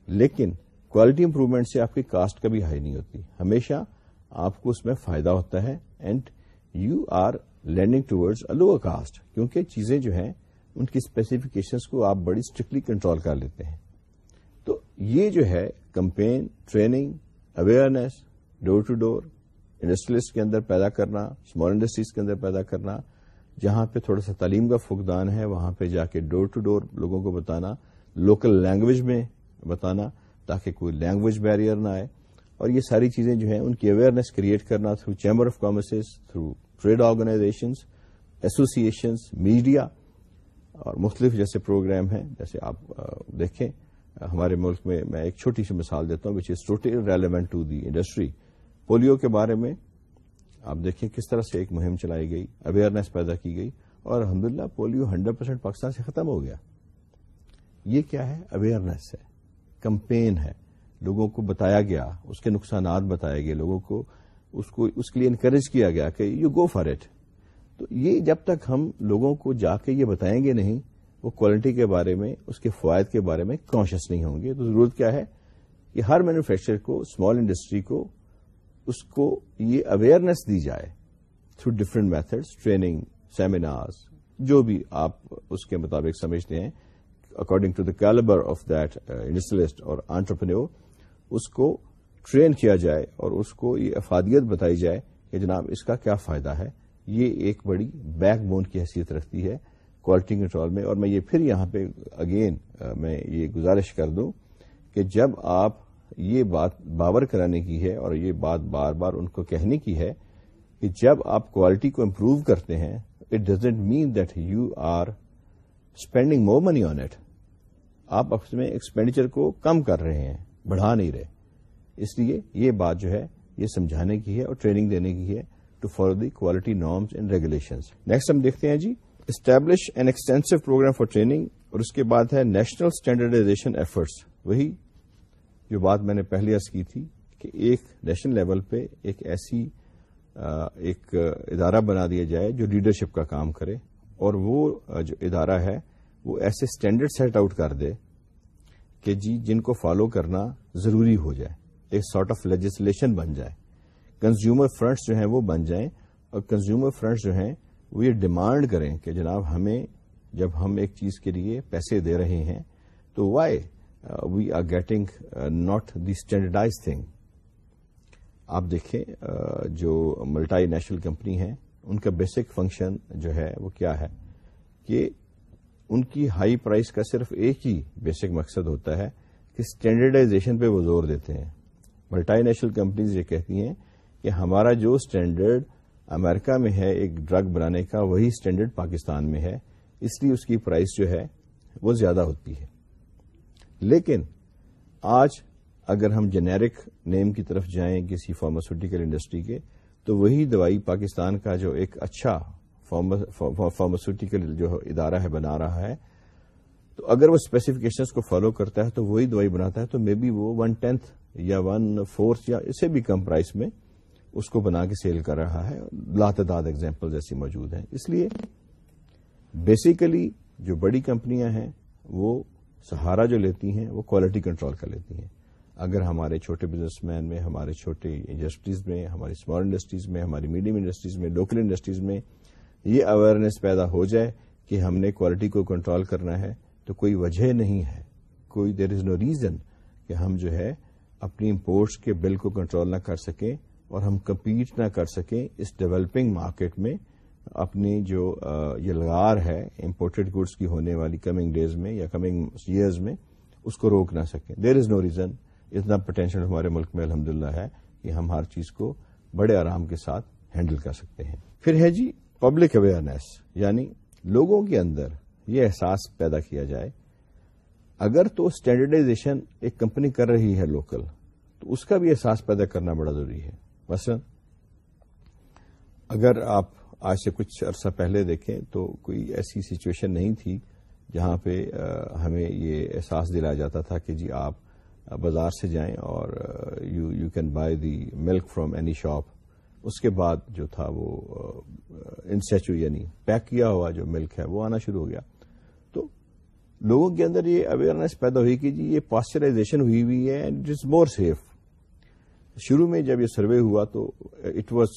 S1: لیکن کوالٹی امپروومنٹ سے آپ کی کاسٹ کبھی ہائی نہیں ہوتی۔ ہمیشہ آپ کو اس میں فائدہ ہوتا ہے and you are landing towards a lower cost کیونکہ چیزیں جو ہیں ان کی اسپیسیفکیشنس کو آپ بڑی اسٹرکٹلی کنٹرول کر لیتے ہیں۔ تو یہ جو ہے campaign training awareness door to door industrialist کے اندر پیدا کرنا اسمال انڈسٹریز کے اندر پیدا کرنا، جہاں پہ تھوڑا سا تعلیم کا فقدان ہے، وہاں پہ جا کے ڈور ٹو ڈور لوگوں کو بتانا لوکل لینگویج میں بتانا، تاکہ کوئی لینگویج بیریئر نہ آئے۔ اور یہ ساری چیزیں جو ہیں، ان کی اویئرنیس کریٹ کرنا through chamber of commerces through trade organisations associations media اور مختلف جیسے پروگرام ہیں، جیسے آپ دیکھیں، ہمارے ملک میں میں ایک چھوٹی سی مثال دیتا ہوں which is totally relevant to the industry polio کے بارے میں آپ دیکھیں کس طرح سے ایک مہم چلائی گئی اویئرنیس پیدا کی گئی، اور الحمدللہ پولیو ہنڈریڈ پرسینٹ پاکستان سے ختم ہو گیا۔ یہ کیا ہے؟ اویئرنیس ہے کمپین ہے۔ لوگوں کو بتایا گیا، اس کے نقصانات بتائے گئے، لوگوں کو اس کو، اس کے لیے انکریج کیا گیا کہ یو گو فار اٹ تو یہ جب تک ہم لوگوں کو جا کے یہ بتائیں گے نہیں، وہ کوالٹی کے بارے میں، اس کے فوائد کے بارے میں کانشیس نہیں ہوں گے۔ تو ضرورت کیا ہے؟ کہ ہر مینوفیکچرر کو اسمال انڈسٹری کو، اس کو یہ اویئرنیس دی جائے through different methods training seminars جو بھی آپ اس کے مطابق سمجھتے ہیں according to the calibre of that industrialist اور آنٹرپرینور اس کو ٹرین کیا جائے اور اس کو یہ افادیت بتائی جائے کہ جناب اس کا کیا فائدہ ہے۔ یہ ایک بڑی بیک بون کی حیثیت رکھتی ہے کوالٹی کنٹرول میں اور میں یہ پھر یہاں پہ اگین میں یہ گزارش کر دوں کہ جب آپ یہ بات باور کرانے کی ہے اور یہ بات بار بار ان کو کہنے کی ہے کہ جب آپ کوالٹی کو امپروو کرتے ہیں it doesn't mean that you are spending more money on it آپ اس میں ایکسپینڈیچر کو کم کر رہے ہیں، بڑھا نہیں رہے۔ اس لیے یہ بات جو ہے، یہ سمجھانے کی ہے اور ٹریننگ دینے کی ہے۔ To follow the quality norms and regulations next ہم دیکھتے ہیں جی establish an extensive program for training اور اس کے بعد ہے نیشنل اسٹینڈرڈائزیشن ایفرٹس وہی جو بات میں نے پہلے عرض کی تھی کہ ایک نیشنل لیول پہ ایک ایسی ایک ادارہ بنا دیا جائے جو لیڈرشپ کا کام کرے اور وہ جو ادارہ ہے وہ ایسے اسٹینڈرڈ سیٹ آؤٹ کر دے کہ جی جن کو فالو کرنا ضروری ہو جائے، ایک سارٹ آف لیجسلیشن بن جائے۔ کنزیومر فرنٹس جو ہیں وہ بن جائیں اور کنزیومر فرنٹس جو ہیں وہ یہ ڈیمانڈ کریں کہ جناب ہمیں جب ہم ایک چیز کے لیے پیسے دے رہے ہیں تو why we are getting not the standardise thing آپ دیکھیں uh, جو ملٹائی نیشنل کمپنی ہے ان کا بیسک فنکشن جو ہے وہ کیا ہے کہ ان کی ہائی پرائز کا صرف ایک ہی بیسک مقصد ہوتا ہے کہ اسٹینڈرڈائزیشن پہ وہ زور دیتے ہیں۔ ملٹائی نیشنل کمپنیز یہ کہتی ہیں کہ ہمارا جو اسٹینڈرڈ امریکہ میں ہے، ایک ڈرگ بنانے کا، وہی اسٹینڈرڈ پاکستان میں ہے۔ اس لیے اس کی پرائز جو ہے، وہ زیادہ ہوتی ہے۔ لیکن آج اگر ہم جنیرک نیم کی طرف جائیں کسی فارماسوٹیکل انڈسٹری کے، تو وہی دوائی پاکستان کا جو ایک اچھا فارماسوٹیکل جو ادارہ ہے، بنا رہا ہے، تو اگر وہ اسپیسیفکیشنس کو فالو کرتا ہے، تو وہی دوائی بناتا ہے، تو مے بی وہ ون ٹینتھ یا ون فورتھ یا اسے بھی کم پرائس میں اس کو بنا کے سیل کر رہا ہے۔ لاتعداد ایگزامپل ایسی موجود ہیں۔ اس لیے بیسیکلی جو بڑی کمپنیاں ہیں، وہ سہارا جو لیتی ہیں، وہ کوالٹی کنٹرول کر لیتی ہیں۔ اگر ہمارے چھوٹے بزنس مین میں، ہمارے چھوٹے انڈسٹریز میں، ہماری اسمال انڈسٹریز میں، ہماری میڈیم انڈسٹریز میں لوکل انڈسٹریز میں یہ اویئرنیس پیدا ہو جائے کہ ہم نے کوالٹی کو کنٹرول کرنا ہے، تو کوئی وجہ نہیں ہے۔ کوئی دیر از نو ریزن کہ ہم جو ہے اپنی امپورٹس کے بل کو کنٹرول نہ کر سکیں۔ اور ہم کمپیٹ نہ کر سکیں اس ڈیولپنگ مارکیٹ میں اپنی جو یہ لگار ہے امپورٹڈ گڈس کی ہونے والی کمنگ ڈیز میں یا کمنگ ایئرز میں، اس کو روک نہ سکیں۔ دیر از نو ریزن اتنا پوٹینشیل ہمارے ملک میں الحمد ہے کہ ہم ہر چیز کو بڑے آرام کے ساتھ ہینڈل کر سکتے ہیں۔ پھر ہے جی پبلک اویئرنیس یعنی لوگوں کے اندر یہ احساس پیدا کیا جائے۔ اگر تو اسٹینڈرڈائزیشن ایک کمپنی کر رہی ہے لوکل تو اس کا بھی احساس پیدا کرنا بڑا ضروری ہے۔ مثلا اگر آپ آج سے کچھ عرصہ پہلے دیکھیں تو کوئی ایسی سچویشن نہیں تھی جہاں پہ ہمیں یہ احساس دلایا جاتا تھا کہ جی آپ بازار سے جائیں اور you you can buy the milk from any shop اس کے بعد جو تھا وہ انسٹیچو یعنی پیک کیا ہوا جو ملک ہے وہ آنا شروع ہو گیا۔ تو لوگوں کے اندر یہ اویئرنیس پیدا ہوئی کہ جی یہ پاسچرائزیشن ہوئی ہوئی ہے and it is more safe شروع میں جب یہ سروے ہوا تو it was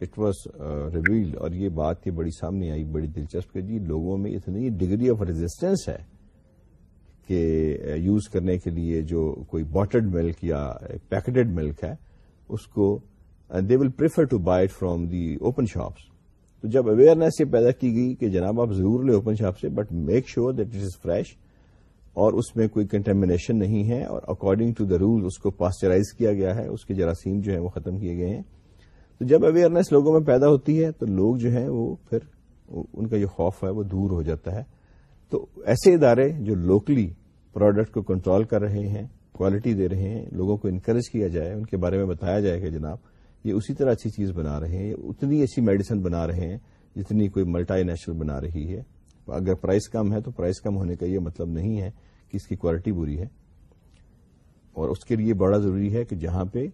S1: it was revealed اور یہ بات یہ بڑی سامنے آئی، بڑی دلچسپ کہ جی لوگوں میں اتنی ڈگری آف ریزسٹینس ہے کہ uh, یوز کرنے کے لیے جو کوئی باٹلڈ ملک یا پیکٹڈ ملک ہے، اس کو they will prefer to buy it from the open shops تو جب اویئرنیس یہ پیدا کی گئی کہ جناب آپ ضرور لیں اوپن شاپ سے but make sure that it is fresh اور اس میں کوئی کنٹامنیشن نہیں ہے اور اکارڈنگ ٹو دا رول اس کو پاسچرائز کیا گیا ہے، اس کے جراثیم جو ہیں وہ ختم کیے گئے ہیں۔ تو جب اویئرنیس لوگوں میں پیدا ہوتی ہے تو لوگ جو ہیں وہ پھر ان کا جو خوف ہے، وہ دور ہو جاتا ہے۔ تو ایسے ادارے جو لوکلی پروڈکٹ کو کنٹرول کر رہے ہیں کوالٹی دے رہے ہیں، لوگوں کو انکریج کیا جائے، ان کے بارے میں بتایا جائے کہ جناب یہ اسی طرح اچھی چیز بنا رہے ہیں اتنی اچھی میڈیسن بنا رہے ہیں جتنی کوئی ملٹائی نیشنل بنا رہی ہے۔ اگر پرائز کم ہے تو پرائز کم ہونے کا یہ مطلب نہیں ہے کہ اس کی کوالٹی بری ہے۔ اور اس کے لیے بڑا ضروری ہے کہ جہاں پہ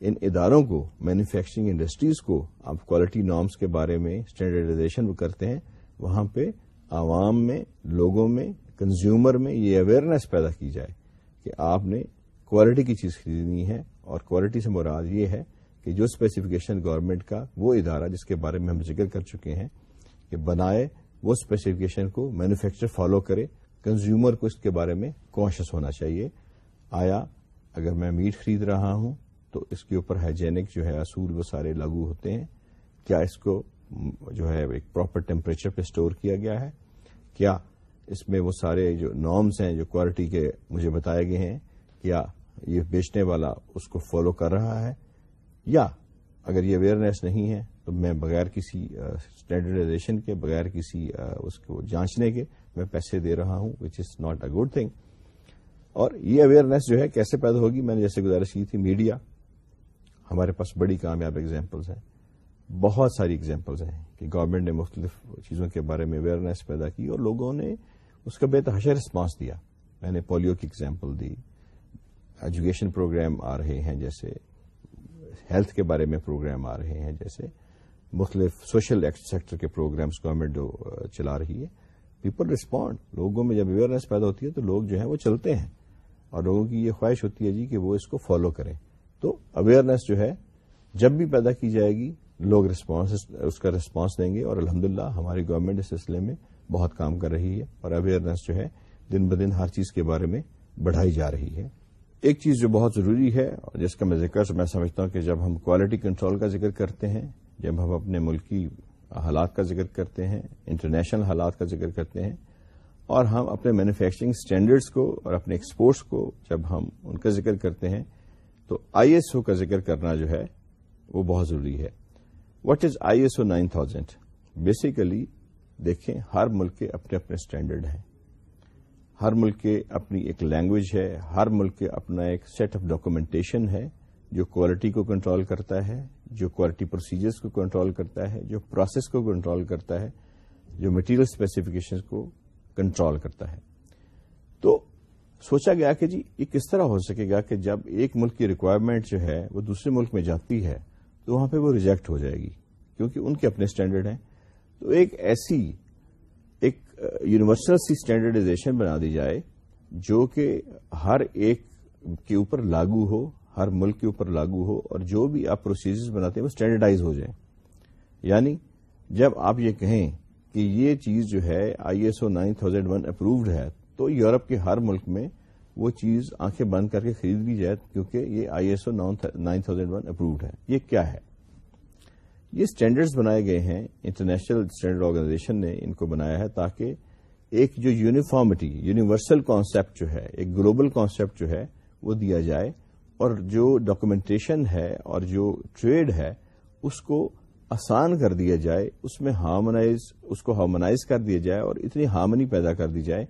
S1: ان اداروں کو مینوفیکچرنگ انڈسٹریز کو آپ کوالٹی نارمس کے بارے میں اسٹینڈرڈائزیشن کرتے ہیں، وہاں پہ عوام میں، لوگوں میں کنزیومر میں یہ اویئرنیس پیدا کی جائے کہ آپ نے کوالٹی کی چیز خریدنی ہے۔ اور کوالٹی سے مراد یہ ہے کہ جو اسپیسیفکیشن گورنمنٹ کا وہ ادارہ جس کے بارے میں ہم ذکر کر چکے ہیں کہ بنائے وہ اسپیسیفکیشن کو مینوفیکچر فالو کرے کنزیومر کو اس کے بارے میں کانشیس ہونا چاہیے۔ آیا، اگر میں میٹ خرید رہا ہوں، تو اس کے اوپر ہائیجینک جو ہے، اصول وہ سارے لاگو ہوتے ہیں۔ کیا اس کو جو ہے ایک پراپر ٹیمپریچر پہ اسٹور کیا گیا ہے؟ کیا اس میں وہ سارے جو نارمس ہیں، جو کوالٹی کے مجھے بتائے گئے ہیں، کیا یہ بیچنے والا اس کو فالو کر رہا ہے؟ یا اگر یہ اویئرنیس نہیں ہے، تو میں بغیر کسی اسٹینڈرڈائزیشن کے، بغیر کسی اس کو جانچنے کے میں پیسے دے رہا ہوں which is not a good thing اور یہ اویئرنیس جو ہے کیسے پیدا ہوگی؟ میں نے جیسے گزارش کی تھی میڈیا ہمارے پاس بڑی کامیاب اگزامپلس ہیں۔ بہت ساری اگزامپلس ہیں کہ گورنمنٹ نے مختلف چیزوں کے بارے میں اویئرنیس پیدا کی اور لوگوں نے اس کا بے تحشر رسپانس دیا۔ میں نے پولیو کی اگزامپل دی۔ ایجوکیشن پروگرام آ رہے ہیں جیسے ہیلتھ کے بارے میں پروگرام آ رہے ہیں، جیسے مختلف سوشل سیکٹر کے پروگرامس گورنمنٹ جو چلا رہی ہے۔ پیپل ریسپونڈ لوگوں میں جب اویئرنیس پیدا ہوتی ہے تو لوگ جو ہیں وہ چلتے ہیں۔ اور لوگوں کی یہ خواہش ہوتی ہے جی کہ وہ اس کو فالو کریں۔ تو اویئرنیس جو ہے، جب بھی پیدا کی جائے گی، لوگ رسپانس اس کا رسپانس دیں گے۔ اور الحمدللہ ہماری گورنمنٹ اس سلسلے میں بہت کام کر رہی ہے۔ اور اویئرنیس جو ہے، دن بدن ہر چیز کے بارے میں بڑھائی جا رہی ہے۔ ایک چیز جو بہت ضروری ہے، اور جس کا میں ذکر، میں سمجھتا ہوں کہ جب ہم کوالٹی کنٹرول کا ذکر کرتے ہیں، جب ہم اپنے ملکی حالات کا ذکر کرتے ہیں انٹرنیشنل حالات کا ذکر کرتے ہیں، اور ہم اپنے مینوفیکچرنگ اسٹینڈرڈس کو اور اپنے ایکسپورٹس کو جب ہم ان کا ذکر کرتے ہیں، تو آئی ایس او کا ذکر کرنا جو ہے، وہ بہت ضروری ہے۔ What is I S O nine thousand basically دیکھیں، ہر ملک کے اپنے اپنے اسٹینڈرڈ ہیں۔ ہر ملک کے اپنی ایک لینگویج ہے، ہر ملک کے اپنا ایک سیٹ آف ڈاکومنٹیشن ہے، جو کوالٹی کو کنٹرول کرتا ہے، جو کوالٹی پروسیجرز کو کنٹرول کرتا ہے، جو پروسیس کو کنٹرول کرتا ہے، جو مٹیریل اسپیسیفکیشن کو کنٹرول کرتا ہے۔ تو سوچا گیا کہ جی یہ کس طرح ہو سکے گا کہ جب ایک ملک کی ریکوائرمنٹ جو ہے، وہ دوسرے ملک میں جاتی ہے، تو وہاں پہ وہ ریجیکٹ ہو جائے گی، کیونکہ ان کے اپنے اسٹینڈرڈ ہیں۔ تو ایک ایسی ایک یونیورسل سی اسٹینڈرڈائزیشن بنا دی جائے جو کہ ہر ایک کے اوپر لاگو ہو، ہر ملک کے اوپر لاگو ہو اور جو بھی آپ پروسیجرز بناتے ہیں وہ اسٹینڈرڈائز ہو جائیں۔ یعنی جب آپ یہ کہیں کہ یہ چیز جو ہے I S O nine thousand one approved ہے تو یورپ کے ہر ملک میں وہ چیز آنکھیں بند کر کے خرید لی جائے کیونکہ یہ I S O nine thousand one approved ہے۔ یہ کیا ہے؟ یہ اسٹینڈرڈز بنائے گئے ہیں۔ انٹرنیشنل اسٹینڈرڈ آرگنائزیشن نے ان کو بنایا ہے تاکہ ایک جو یونیفارمٹی یونیورسل کانسیپٹ جو ہے، ایک گلوبل کانسیپٹ جو ہے، وہ دیا جائے اور جو ڈاکومنٹیشن ہے اور جو ٹریڈ ہے، اس کو آسان کر دیا جائے، اس میں ہارمونائز اس کو ہارمونائز کر دیا جائے اور اتنی ہارمنی پیدا کر دی جائے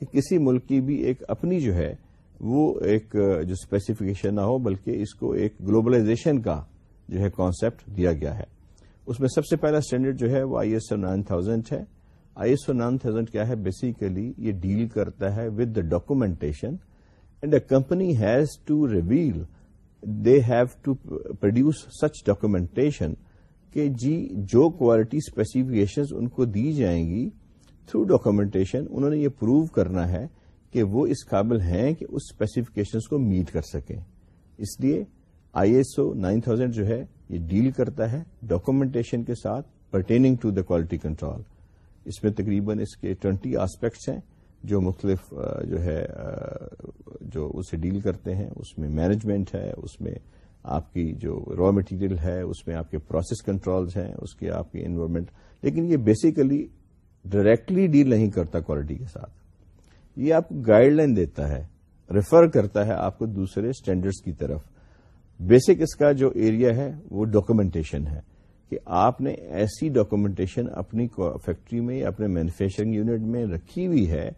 S1: کہ کسی ملک کی بھی ایک اپنی جو ہے، وہ ایک جو اسپیسیفکیشن نہ ہو، بلکہ اس کو ایک گلوبلائزیشن کا جو ہے کانسیپٹ دیا گیا ہے۔ اس میں سب سے پہلا اسٹینڈرڈ جو ہے وہ I S O nine thousand ہے۔ I S O nine thousand کیا ہے؟ بیسیکلی یہ ڈیل کرتا ہے with the documentation and a company has to reveal they have to produce such documentation کہ جی جو کوالٹی اسپیسیفکیشن ان کو دی جائیں گی تھرو ڈاکومنٹیشن انہوں نے یہ پروو کرنا ہے کہ وہ اس قابل ہیں کہ اس اسپیسیفکیشنس کو میٹ کر سکیں۔ اس لیے I S O nine thousand جو ہے یہ ڈیل کرتا ہے ڈاکومنٹیشن کے ساتھ pertaining to the quality control اس میں تقریباً اس کے ٹوینٹی آسپیکٹس ہیں جو مختلف جو ہے جو اسے ڈیل کرتے ہیں، اس میں مینجمنٹ ہے، اس میں آپ کی جو را مٹیریل ہے، اس میں آپ کے پروسیس کنٹرولز ہیں، اس کے آپ کی انوائرمنٹ لیکن یہ بیسیکلی ڈائریکٹلی ڈیل نہیں کرتا کوالٹی کے ساتھ. یہ آپ کو گائیڈ لائن دیتا ہے ریفر کرتا ہے آپ کو دوسرے اسٹینڈرڈس کی طرف. بیسک اس کا جو ایریا ہے وہ ڈاکومنٹیشن ہے کہ آپ نے ایسی ڈاکومنٹیشن اپنی فیکٹری میں یا اپنے مینوفیکچرنگ یونٹ میں رکھی ہوئی ہے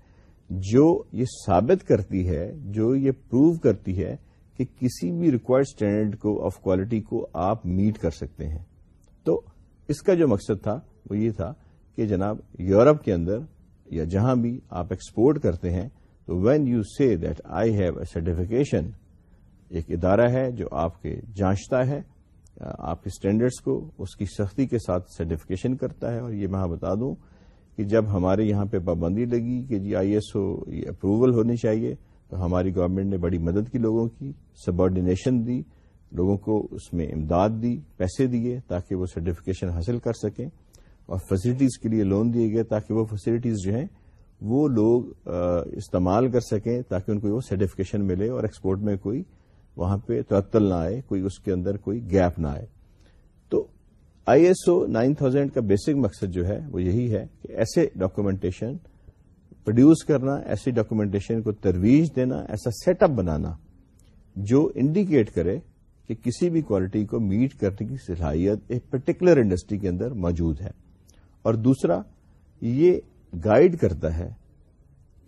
S1: جو یہ ثابت کرتی ہے، جو یہ پروو کرتی ہے کہ کسی بھی ریکوائرڈ اسٹینڈرڈ کو آف کوالٹی کو آپ میٹ کر سکتے ہیں۔ تو اس کا جو مقصد تھا وہ یہ تھا کہ جناب یورپ کے اندر یا جہاں بھی آپ ایکسپورٹ کرتے ہیں، تو when you see that I have a certification ایک ادارہ ہے جو آپ کے جانچتا ہے، آپ کے اسٹینڈرڈس کو، اس کی سختی کے ساتھ سرٹیفکیشن کرتا ہے۔ اور یہ میں بتا دوں کہ جب ہمارے یہاں پہ پابندی لگی کہ جی آئی ایس او یہ اپروول ہونی چاہیے، تو ہماری گورنمنٹ نے بڑی مدد کی لوگوں کی سبارڈینیشن دی، لوگوں کو اس میں امداد دی، پیسے دیے تاکہ وہ سرٹیفکیشن حاصل کر سکیں۔ اور فیسلٹیز کے لیے لون دیے گئے تاکہ وہ فیسلٹیز جو ہیں، وہ لوگ استعمال کر سکیں تاکہ ان کو وہ سرٹیفکیشن ملے اور ایکسپورٹ میں کوئی وہاں پہ تعطل نہ آئے، کوئی اس کے اندر کوئی گیپ نہ آئے۔ تو I S O nine thousand کا بیسک مقصد جو ہے وہ یہی ہے کہ ایسے ڈاکومنٹیشن پروڈیوس کرنا، ایسی ڈاکومنٹیشن کو ترویج دینا، ایسا سیٹ اپ بنانا جو انڈیکیٹ کرے کہ کسی بھی کوالٹی کو میٹ کرنے کی صلاحیت ایک پرٹیکولر انڈسٹری کے اندر موجود ہے۔ اور دوسرا، یہ گائیڈ کرتا ہے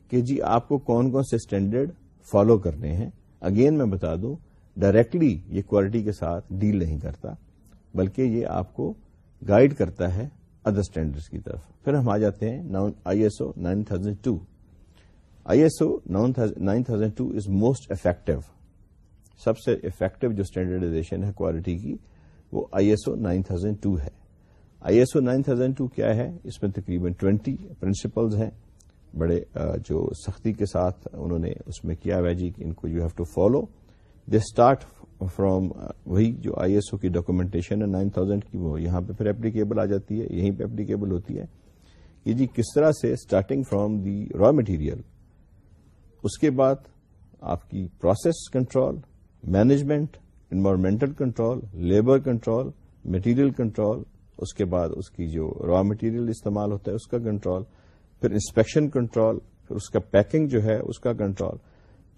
S1: کہ جی آپ کو کون کون سے اسٹینڈرڈ فالو کرنے ہیں۔ اگین میں بتا دوں ڈائریکٹلی یہ کوالٹی کے ساتھ ڈیل نہیں کرتا، بلکہ یہ آپ کو گائیڈ کرتا ہے ادر اسٹینڈرڈ کی طرف۔ پھر ہم آ جاتے ہیں I S O nine thousand two. I S O nine thousand two is most effective سب سے افیکٹو جو اسٹینڈرڈائزیشن ہے کوالٹی کی، وہ I S O nine thousand two ہے۔ I S O nine thousand two کیا ہے؟ اس میں تقریباً ٹوینٹی پرنسپلز ہیں۔ بڑے جو سختی کے ساتھ انہوں نے اس میں کیا ہوا جی کہ ان کو you have to follow they start from وہی جو آئی ایس او کی ڈاکومنٹیشن ہے نائن تھاؤزینڈ کی، وہ یہاں پہ پھر اپلیکیبل آ جاتی ہے، یہیں پہ اپلیکیبل ہوتی ہے۔ کہ جی کس طرح سے starting from the raw material اس کے بعد آپ کی process control management environmental control labour control material control اس کے بعد اس کی جو را مٹیریل استعمال ہوتا ہے، اس کا کنٹرول پھر انسپیکشن کنٹرول پھر اس کا پیکنگ جو ہے، اس کا کنٹرول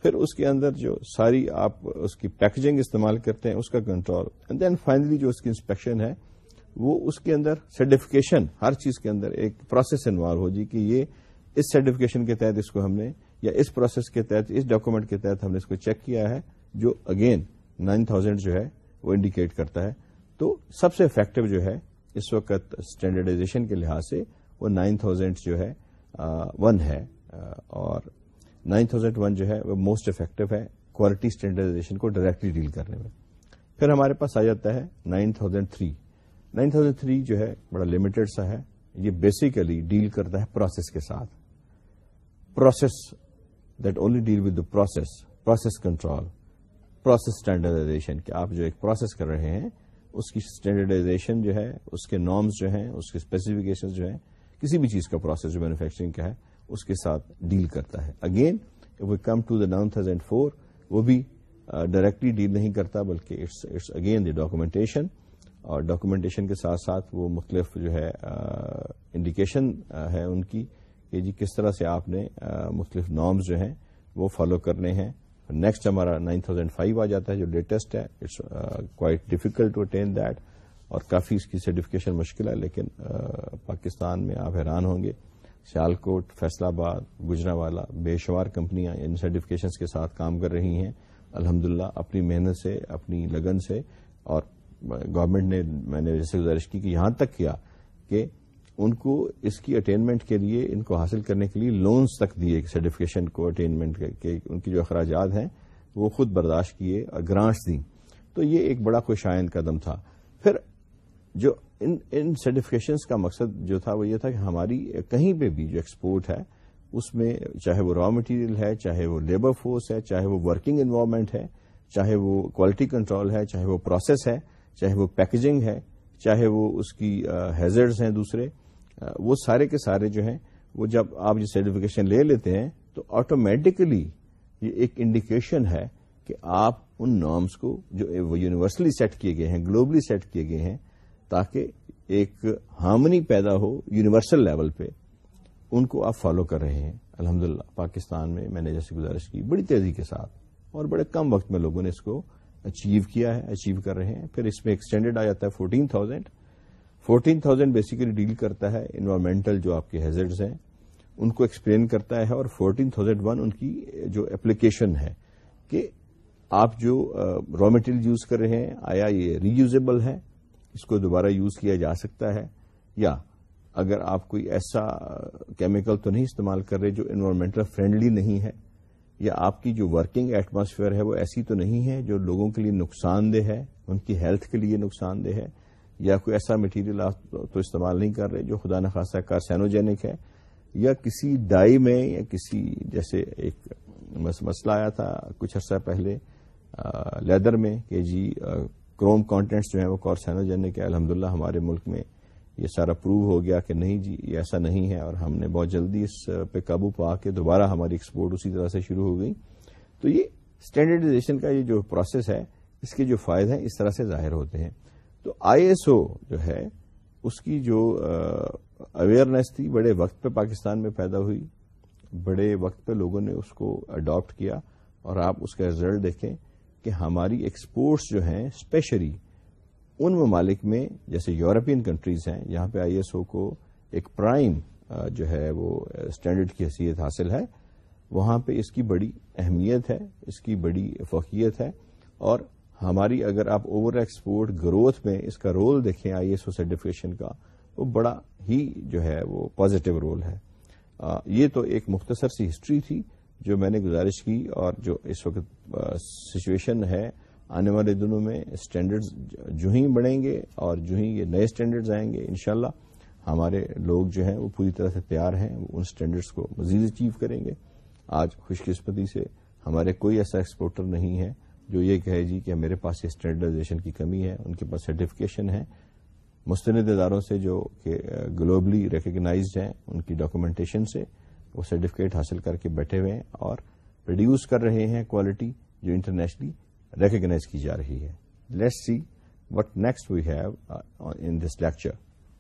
S1: پھر اس کے اندر جو ساری آپ اس کی پیکجنگ استعمال کرتے ہیں، اس کا کنٹرول اینڈ دین فائنلی جو اس کی انسپیکشن ہے، وہ اس کے اندر سرٹیفکیشن ہر چیز کے اندر ایک پروسیس انوالو ہو۔ جی کہ یہ اس سرٹیفکیشن کے تحت اس کو ہم نے، یا اس پروسیس کے تحت، اس ڈاکومنٹ کے تحت ہم نے اس کو چیک کیا ہے، جو اگین نائن تھاؤزینڈ جو ہے، وہ انڈیکیٹ کرتا ہے۔ تو سب سے افیکٹو جو ہے، اس وقت اسٹینڈرڈائزیشن کے لحاظ سے، وہ نائن تھاؤزینڈ جو ہے ون ہے اور نائن تھاؤزینڈ ون جو ہے وہ موسٹ افیکٹو ہے کوالٹی اسٹینڈرڈائزیشن کو ڈائریکٹلی ڈیل کرنے میں۔ پھر ہمارے پاس آ جاتا ہے nine thousand three. Nine thousand three جو ہے بڑا لمیٹڈ سا ہے، یہ بیسیکلی ڈیل کرتا ہے پروسیس کے ساتھ۔ Process that only deal with the process process control process standardisation کہ آپ جو ایک پروسیس کر رہے ہیں، اس کی اسٹینڈرڈائزیشن جو ہے، اس کے نارمس جو ہیں، اس کے اسپیسیفکیشن جو ہیں کسی بھی چیز کا پروسیس جو مینوفیکچرنگ کا ہے، اس کے ساتھ ڈیل کرتا ہے۔ Again we come to the nine thousand four وہ بھی ڈائریکٹلی ڈیل نہیں کرتا، بلکہ اٹس اگین دی ڈاکومنٹیشن اور ڈاکومنٹیشن کے ساتھ ساتھ وہ مختلف جو ہے انڈیکیشن ہے ان کی کہ جی کس طرح سے آپ نے مختلف نارمز جو ہیں، وہ فالو کرنے ہیں۔ نیکسٹ ہمارا نائن تھاؤزینڈ فائیو آ جاتا ہے، جو لیٹسٹ ہے۔ It's quite difficult to attain that اور کافی اس کی سرٹیفکیشن مشکل ہے، لیکن پاکستان میں آپ حیران ہوں گے۔ سیالکوٹ، فیصلہ آباد گجرا والا بے شمار کمپنیاں ان سرٹیفکیشنس کے ساتھ کام کر رہی ہیں۔ الحمد اپنی محنت سے، اپنی لگن سے، اور گورنمنٹ نے، میں نے جیسے گزارش کی کہ یہاں تک کیا کہ ان کو اس کی اٹینمنٹ کے لیے، ان کو حاصل کرنے کے لیے لونز تک دیے سرٹیفکیشن کو اٹینمنٹ کے ان کی جو اخراجات ہیں، وہ خود برداشت کیے اور گرانٹس دیں۔ تو یہ ایک بڑا خوشائن قدم تھا۔ پھر جو ان ان سرٹیفکیشنس کا مقصد جو تھا وہ یہ تھا کہ ہماری کہیں پہ بھی جو ایکسپورٹ ہے، اس میں چاہے وہ را مٹیریل ہے، چاہے وہ لیبر فورس ہے، چاہے وہ ورکنگ انوائرمنٹ ہے، چاہے وہ کوالٹی کنٹرول ہے، چاہے وہ پروسیس ہے، چاہے وہ پیکجنگ ہے، چاہے وہ اس کی ہیزرڈز ہیں دوسرے وہ سارے کے سارے جو ہیں، وہ جب آپ یہ سرٹیفکیشن لے لیتے ہیں تو آٹومیٹکلی یہ ایک انڈیکیشن ہے کہ آپ ان نارمس کو جو یونیورسلی سیٹ کیے گئے ہیں گلوبلی سیٹ کیے گئے ہیں تاکہ ایک ہارمنی پیدا ہو یونیورسل لیول پہ۔ ان کو آپ فالو کر رہے ہیں۔ الحمد پاکستان میں میں نے جیسے گزارش کی، بڑی تیزی کے ساتھ اور بڑے کم وقت میں لوگوں نے اس کو اچیو کیا ہے اچیو کر رہے ہیں۔ پھر اس میں ایکسٹینڈیڈ آ جاتا ہے fourteen thousand fourteen thousand basically deal کرتا ہے انوائرمنٹل جو آپ کے ہیزرڈز ہیں۔ ان کو ایکسپلین کرتا ہے اور فورٹین تھاؤزینڈ ون ان کی جو اپلیکیشن ہے کہ آپ جو را مٹیریل یوز کر رہے ہیں، آیا یہ ری یوزیبل ہے۔ اس کو دوبارہ یوز کیا جا سکتا ہے یا اگر آپ کوئی ایسا کیمیکل تو نہیں استعمال کر رہے جو انوائرمنٹل فرینڈلی نہیں ہے، یا آپ کی جو ورکنگ ایٹماسفیئر ہے وہ ایسی تو نہیں ہے جو لوگوں کے لیے نقصان دہ ہے، ان کی ہیلتھ کے لیے نقصان دہ ہے، یا کوئی ایسا مٹیریل آپ تو استعمال نہیں کر رہے جو خدا نخواستہ کارسینوجینک ہے، یا کسی ڈائی میں، یا کسی جیسے ایک مسئلہ آیا تھا کچھ عرصہ پہلے لیدر میں کہ جی کروم کانٹینٹس جو ہیں وہ کارسینوجینک ہے الحمدللہ ہمارے ملک میں یہ سارا پروو ہو گیا کہ نہیں جی یہ ایسا نہیں ہے اور ہم نے بہت جلدی اس پہ قابو پا کے دوبارہ ہماری ایکسپورٹ اسی طرح سے شروع ہو گئی۔ تو یہ اسٹینڈرڈائزیشن کا یہ جو پروسیس ہے، اس کے جو فائدے ہیں، اس طرح سے ظاہر ہوتے ہیں۔ تو آئی ایس او جو ہے، اس کی جو اویئرنیس تھی، بڑے وقت پہ پاکستان میں پیدا ہوئی۔ بڑے وقت پہ لوگوں نے اس کو اڈاپٹ کیا اور آپ اس کا رزلٹ دیکھیں۔ کہ ہماری ایکسپورٹس جو ہیں اسپیشلی ان ممالک میں، جیسے یورپین کنٹریز ہیں، یہاں پہ آئی ایس او کو ایک پرائم جو ہے وہ اسٹینڈرڈ کی حیثیت حاصل ہے۔ وہاں پہ اس کی بڑی اہمیت ہے، اس کی بڑی فوقیت ہے۔ اور ہماری اگر آپ اوور ایکسپورٹ گروتھ میں اس کا رول دیکھیں آئی ایس او سرٹیفکیشن کا وہ بڑا ہی جو ہے وہ پازیٹو رول ہے۔ یہ تو ایک مختصر سی ہسٹری تھی۔ جو میں نے گزارش کی اور جو اس وقت سچویشن ہے، آنے والے دنوں میں اسٹینڈرڈز جو ہی بڑھیں گے اور جو ہی یہ نئے اسٹینڈرڈز آئیں گے، انشاءاللہ ہمارے لوگ جو ہیں وہ پوری طرح سے تیار ہیں، وہ ان اسٹینڈرڈز کو مزید اچیو کریں گے۔ آج خوش قسمتی سے ہمارے کوئی ایسا ایکسپورٹر نہیں ہے جو یہ کہے جی کہ میرے پاس یہ اسٹینڈرڈائزیشن کی کمی ہے، ان کے پاس سرٹیفکیشن ہے۔ مستند اداروں سے جو کہ گلوبلی ریکگنائزڈ ہیں، ان کی ڈاکومنٹیشن سے وہ سرٹیفکیٹ حاصل کر کے بیٹھے ہوئے ہیں اور پروڈیوس کر رہے ہیں کوالٹی جو انٹرنیشنلی ریکگنائز کی جا رہی ہے۔ Let's see what next we have in this lecture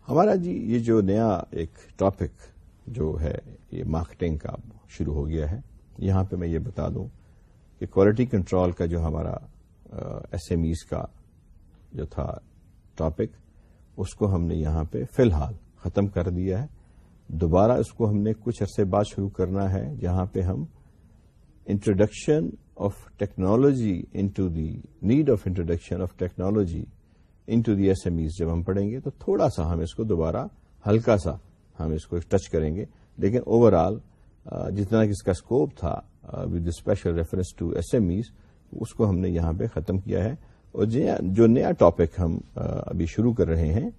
S1: ہمارا جی یہ جو نیا ایک ٹاپک جو ہے، یہ مارکیٹنگ کا شروع ہو گیا ہے۔ یہاں پہ میں یہ بتا دوں کہ کوالٹی کنٹرول کا جو ہمارا ایس ایم ایز کا جو تھا ٹاپک اس کو ہم نے یہاں پہ فی الحال ختم کر دیا ہے۔ دوبارہ اس کو ہم نے کچھ عرصے بعد شروع کرنا ہے، جہاں پہ ہم introduction of technology into the need of introduction of technology into the S M Es جب ہم پڑھیں گے تو تھوڑا سا ہم اس کو دوبارہ ہلکا سا ہم اس کو ٹچ کریں گے۔ لیکن اوور آل جتنا اس کا اسکوپ تھا with special reference to S M Es اس کو ہم نے یہاں پہ ختم کیا ہے۔ اور جو نیا ٹاپک ہم ابھی شروع کر رہے ہیں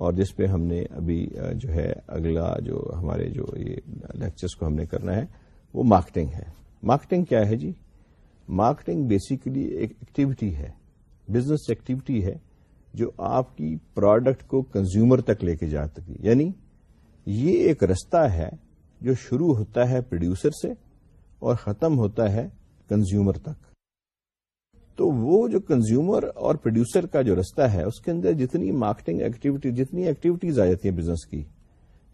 S1: اور جس پہ ہم نے ابھی جو ہے، اگلا جو ہمارے جو یہ لیکچرس کو ہم نے کرنا ہے، وہ مارکیٹنگ ہے۔ مارکیٹنگ کیا ہے جی؟ مارکیٹنگ بیسیکلی ایک ایکٹیویٹی ہے، بزنس ایکٹیویٹی ہے، جو آپ کی پروڈکٹ کو کنزیومر تک لے کے جا سکی یعنی یہ ایک رستہ ہے جو شروع ہوتا ہے پروڈیوسر سے اور ختم ہوتا ہے کنزیومر تک۔ تو وہ جو کنزیومر اور پروڈیوسر کا جو رستہ ہے، اس کے اندر جتنی مارکیٹنگ ایکٹیویٹی جتنی ایکٹیویٹیز آ جاتی ہیں بزنس کی۔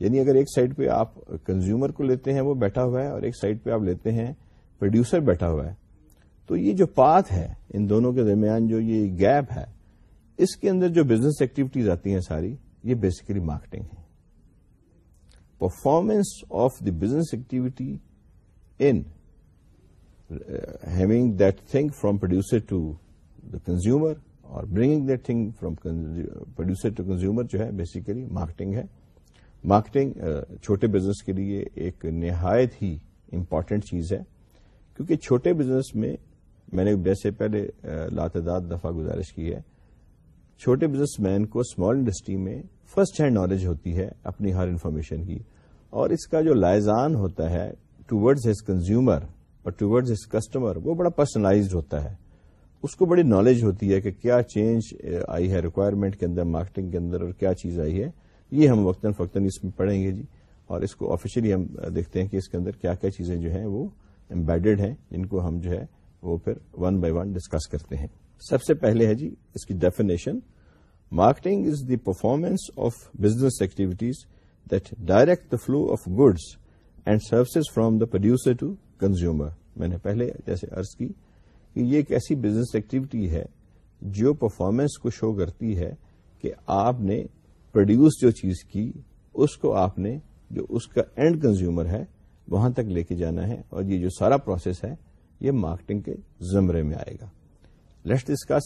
S1: یعنی اگر ایک سائڈ پہ آپ کنزیومر کو لیتے ہیں، وہ بیٹھا ہوا ہے، اور ایک سائڈ پہ آپ لیتے ہیں پروڈیوسر بیٹھا ہوا ہے۔ تو یہ جو پاتھ ہے، ان دونوں کے درمیان جو یہ گیپ ہے، اس کے اندر جو بزنس ایکٹیویٹیز آتی ہیں ساری، یہ بیسیکلی مارکیٹنگ ہے۔ Performance of the business activity in having that thing from producer to the consumer اور bringing that thing from producer to consumer جو ہے بیسیکلی مارکیٹنگ ہے مارکیٹنگ چھوٹے بزنس کے لیے ایک نہایت ہی امپارٹینٹ چیز ہے کیونکہ چھوٹے بزنس میں میں نے ویسے پہلے لاتعداد دفعہ گزارش کی ہے چھوٹے بزنس مین کو اسمال انڈسٹری میں فرسٹ ہینڈ نالج ہوتی ہے اپنی ہر انفارمیشن کی اور اس کا جو لائزان ہوتا ہے ٹوڈز ہز کنزیومر اور ٹوڈز ہز کسٹمر وہ بڑا پرسنلائزڈ ہوتا ہے۔ اس کو بڑی نالج ہوتی ہے کہ کیا چینج eh, آئی ہے ریکوائرمنٹ کے اندر مارکیٹنگ کے اندر اور کیا چیز آئی ہے۔ یہ ہم وقتاً فوقتاً اس میں پڑھیں گے جی۔ اور اس کو آفیشلی ہم eh, دیکھتے ہیں کہ اس کے اندر کیا کیا چیزیں جو ہیں وہ امبیڈڈ ہیں، جن کو ہم جو ہے وہ پھر ون بائی ون ڈسکس کرتے ہیں۔ سب سے پہلے ہے جی اس کی definition marketing is the performance of business activities that direct the flow of goods and services from the producer to consumer میں نے پہلے جیسے ارض کی کہ یہ ایک ایسی بزنس ایکٹیویٹی ہے جو پرفارمنس کو شو کرتی ہے کہ آپ نے پروڈیوس جو چیز کی، اس کو آپ نے جو اس کا اینڈ کنزیومر ہے، وہاں تک لے کے جانا ہے اور یہ جو سارا پروسیس ہے، یہ مارکیٹنگ کے زمرے میں آئے گا۔ لیٹس ڈسکس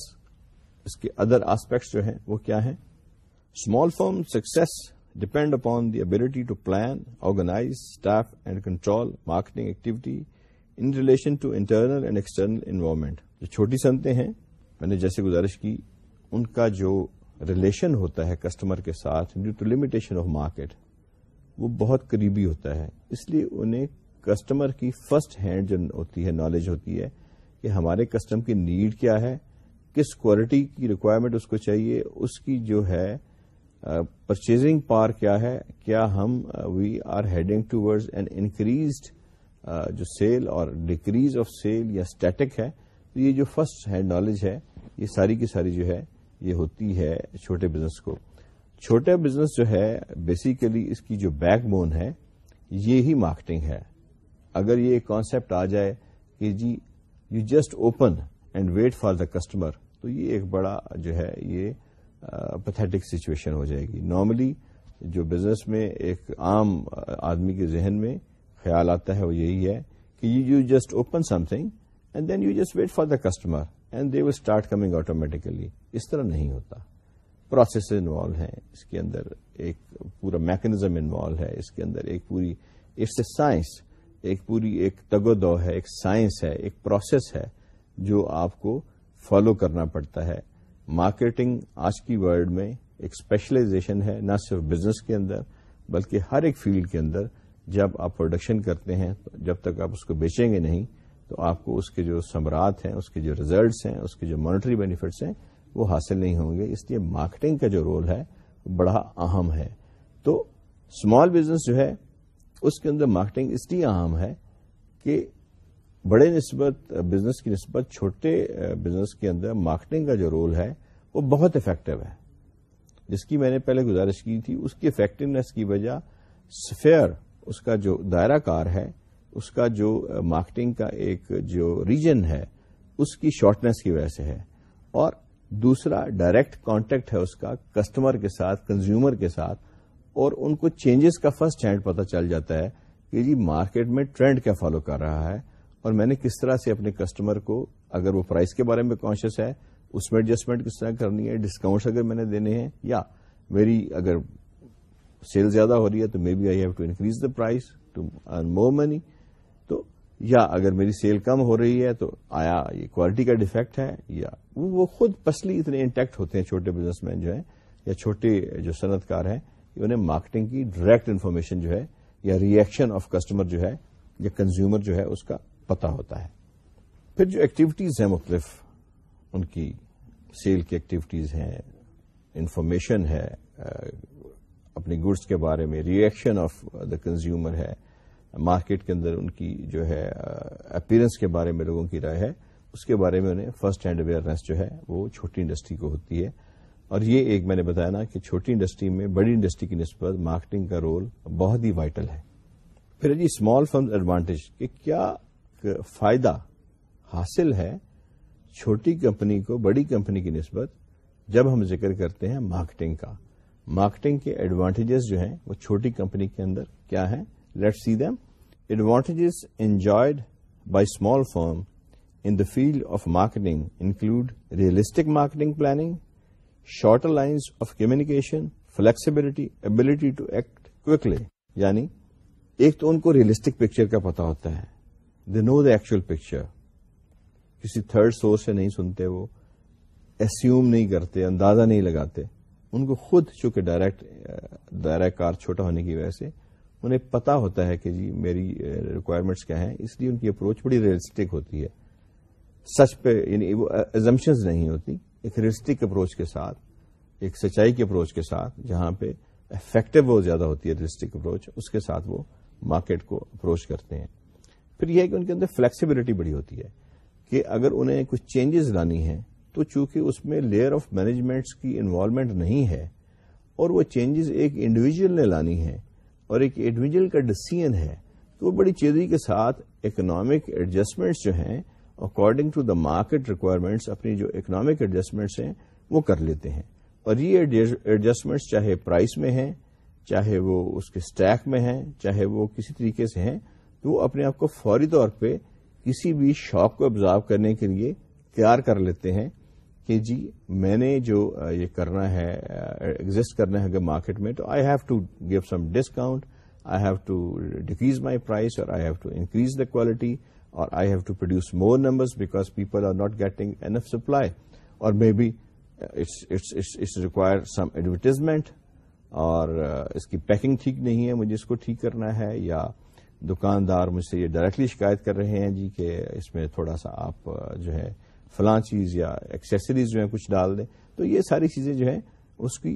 S1: اس کے ادر آسپیکٹس جو ہیں، وہ کیا ہیں؟ Small firm success depend upon the ability to plan organise staff and control marketing activity in relation to internal and external environment جو چھوٹی صنعتیں ہیں، میں نے جیسے گزارش کی، ان کا جو ریلیشن ہوتا ہے کسٹمر کے ساتھ due to limitation of market وہ بہت قریبی ہوتا ہے۔ اس لیے انہیں کسٹمر کی فرسٹ ہینڈ جو ہوتی ہے نالج ہوتی ہے کہ ہمارے کسٹمر کی نیڈ کیا ہے، کس کوالٹی کی ریکوائرمنٹ اس کو چاہیے، اس کی جو ہے پرچیزنگ پار کیا ہے، کیا ہم we are heading towards an increased جو سیل اور ڈیکریز آف سیل یا اسٹیٹک ہے، تو یہ جو فرسٹ ہینڈ نالج ہے، یہ ساری کی ساری جو ہے، یہ ہوتی ہے چھوٹے بزنس کو۔ چھوٹا بزنس جو ہے بیسیکلی اس کی جو بیک بون ہے، یہ ہی مارکیٹنگ ہے۔ اگر یہ کانسیپٹ آ جائے کہ جی you just open and wait for the customer تو یہ ایک بڑا جو ہے، یہ پتھیٹک سچویشن ہو جائے گی۔ نارملی جو بزنس میں ایک عام آدمی کے ذہن میں خیال آتا ہے وہ یہی ہے کہ you just open something and then you just wait for the customer and they will start coming automatically اس طرح نہیں ہوتا۔ پروسیس انوالو ہیں۔ اس کے اندر ایک پورا میکنزم انوالو ہے۔ اس کے اندر ایک پوری اٹس اے سائنس ایک پوری ایک تگو دو ہے، ایک سائنس ہے، ایک پروسیس ہے جو آپ کو فالو کرنا پڑتا ہے۔ مارکیٹنگ آج کی ورلڈ میں ایک اسپیشلائزیشن ہے، نہ صرف بزنس کے اندر، بلکہ ہر ایک فیلڈ کے اندر۔ جب آپ پروڈکشن کرتے ہیں، جب تک آپ اس کو بیچیں گے نہیں، تو آپ کو اس کے جو سمرات ہیں، اس کے جو ریزلٹس ہیں، اس کے جو مانیٹری بینیفٹس ہیں، وہ حاصل نہیں ہوں گے۔ اس لیے مارکیٹنگ کا جو رول ہے، وہ بڑا اہم ہے۔ تو اسمال بزنس جو ہے، اس کے اندر مارکیٹنگ اس لیے اہم ہے کہ بڑے نسبت بزنس کی نسبت چھوٹے بزنس کے اندر مارکیٹنگ کا جو رول ہے، وہ بہت افیکٹو ہے۔ جس کی میں نے پہلے گزارش کی تھی، اس کی افیکٹونیس کی وجہ سفیئر اس کا جو دائرہ کار ہے، اس کا جو مارکیٹنگ کا ایک جو ریجن ہے، اس کی شارٹنیس کی وجہ سے ہے۔ اور دوسرا ڈائریکٹ کانٹیکٹ ہے اس کا کسٹمر کے ساتھ کنزیومر کے ساتھ۔ اور ان کو چینجز کا فرسٹ ہینڈ پتہ چل جاتا ہے کہ جی مارکیٹ میں ٹرینڈ کیا فالو کر رہا ہے۔ اور میں نے کس طرح سے اپنے کسٹمر کو، اگر وہ پرائز کے بارے میں کانشیس ہے، اس میں ایڈجسٹمنٹ کس طرح کرنی ہے ڈسکاؤنٹس اگر میں نے دینے ہیں، یا میری اگر سیل زیادہ ہو رہی ہے تو maybe I have to increase the price to earn more money تو، یا اگر میری سیل کم ہو رہی ہے تو آیا، یہ کوالٹی کا ڈیفیکٹ ہے، یا وہ خود پسلی اتنے انٹیکٹ ہوتے ہیں، چھوٹے بزنس مین جو ہیں، یا چھوٹے جو صنعت کار ہیں انہیں مارکیٹنگ کی ڈائریکٹ انفارمیشن جو ہے، یا ریئیکشن آف کسٹمر جو ہے، یا کنزیومر جو ہے، اس کا پتا ہوتا ہے۔ پھر جو ایکٹیویٹیز ہیں مختلف، ان کی سیل کی ایکٹیویٹیز ہیں انفارمیشن ہے اپنی گڈس کے بارے میں ریئیکشن آف دا کنزیومر ہے۔ مارکیٹ کے اندر ان کی جو ہے اپیرنس کے بارے میں لوگوں کی رائے ہے۔ اس کے بارے میں انہیں فرسٹ ہینڈ اویئرنیس جو ہے، وہ چھوٹی انڈسٹری کو ہوتی ہے۔ اور یہ ایک میں نے بتایا نا کہ چھوٹی انڈسٹری میں بڑی انڈسٹری کی نسبت مارکیٹنگ کا رول بہت ہی وائٹل ہے۔ پھر جی اسمال فرم ایڈوانٹیج کہ کیا فائدہ حاصل ہے چھوٹی کمپنی کو بڑی کمپنی کی نسبت جب ہم ذکر کرتے ہیں مارکیٹنگ کا۔ مارکیٹنگ کے ایڈوانٹیجز جو ہیں وہ چھوٹی کمپنی کے اندر کیا ہیں؟ Let see them advantages enjoyed by small firm in the field of marketing include realistic marketing planning, shorter lines of communication, flexibility, ability to act quickly. یعنی ایک تو ان کو ریئلسٹک پکچر کا پتا ہوتا ہے۔ They know the actual picture کسی third source سے نہیں سنتے وہ ایسیوم نہیں کرتے، اندازہ نہیں لگاتے۔ ان کو خود چونکہ ڈائریکٹ دائرہ کار چھوٹا ہونے کی وجہ سے انہیں پتا ہوتا ہے کہ جی میری ریکوائرمنٹس کیا ہیں۔ اس لیے ان کی اپروچ بڑی ریئلسٹک ہوتی ہے۔ سچ پہ یعنی وہ ایزمپشنز نہیں ہوتی، ایک ریئلسٹک اپروچ کے ساتھ، ایک سچائی کے اپروچ کے ساتھ، جہاں پہ افیکٹو وہ زیادہ ہوتی ہے ریئلسٹک اپروچ اس کے ساتھ وہ مارکیٹ کو اپروچ کرتے ہیں۔ پھر یہ ہے کہ ان کے اندر فلیکسیبلٹی بڑی ہوتی ہے کہ اگر انہیں کچھ چینجز لانی ہیں، تو چونکہ اس میں لیئر آف مینجمنٹس کی انوالومنٹ نہیں ہے، اور وہ چینجز ایک انڈیویجل نے لانی ہے اور ایک انڈیویجل کا ڈسیزن ہے، تو وہ بڑی چیزی کے ساتھ اکنامک ایڈجسٹمنٹس جو ہیں according to the market requirements اپنی جو اکنامک ایڈجسٹمنٹس ہیں، وہ کر لیتے ہیں۔ اور یہ ایڈجسٹمنٹس چاہے پرائس میں ہیں، چاہے وہ اس کے اسٹیک میں ہیں، چاہے وہ کسی طریقے سے ہیں تو وہ اپنے آپ کو فوری طور پہ کسی بھی شاپ کو آبزارو کرنے کے لیے تیار کر لیتے ہیں کہ جی میں نے جو یہ کرنا ہے ایگزٹ کرنا ہے اگر مارکیٹ میں تو I have to give some discount I have to decrease my price اور I have to increase the quality or I have to produce more numbers because people are not getting enough supply, or maybe it's require some advertisement اور اس کی packing ٹھیک نہیں ہے مجھے اس کو ٹھیک کرنا ہے یا دکاندار مجھ سے یہ ڈائریکٹلی شکایت کر رہے ہیں جی کہ اس میں تھوڑا سا آپ جو ہے، فلاں چیز یا ایکسیسریز جو ہے کچھ ڈال دیں۔ تو یہ ساری چیزیں جو ہیں، اس کی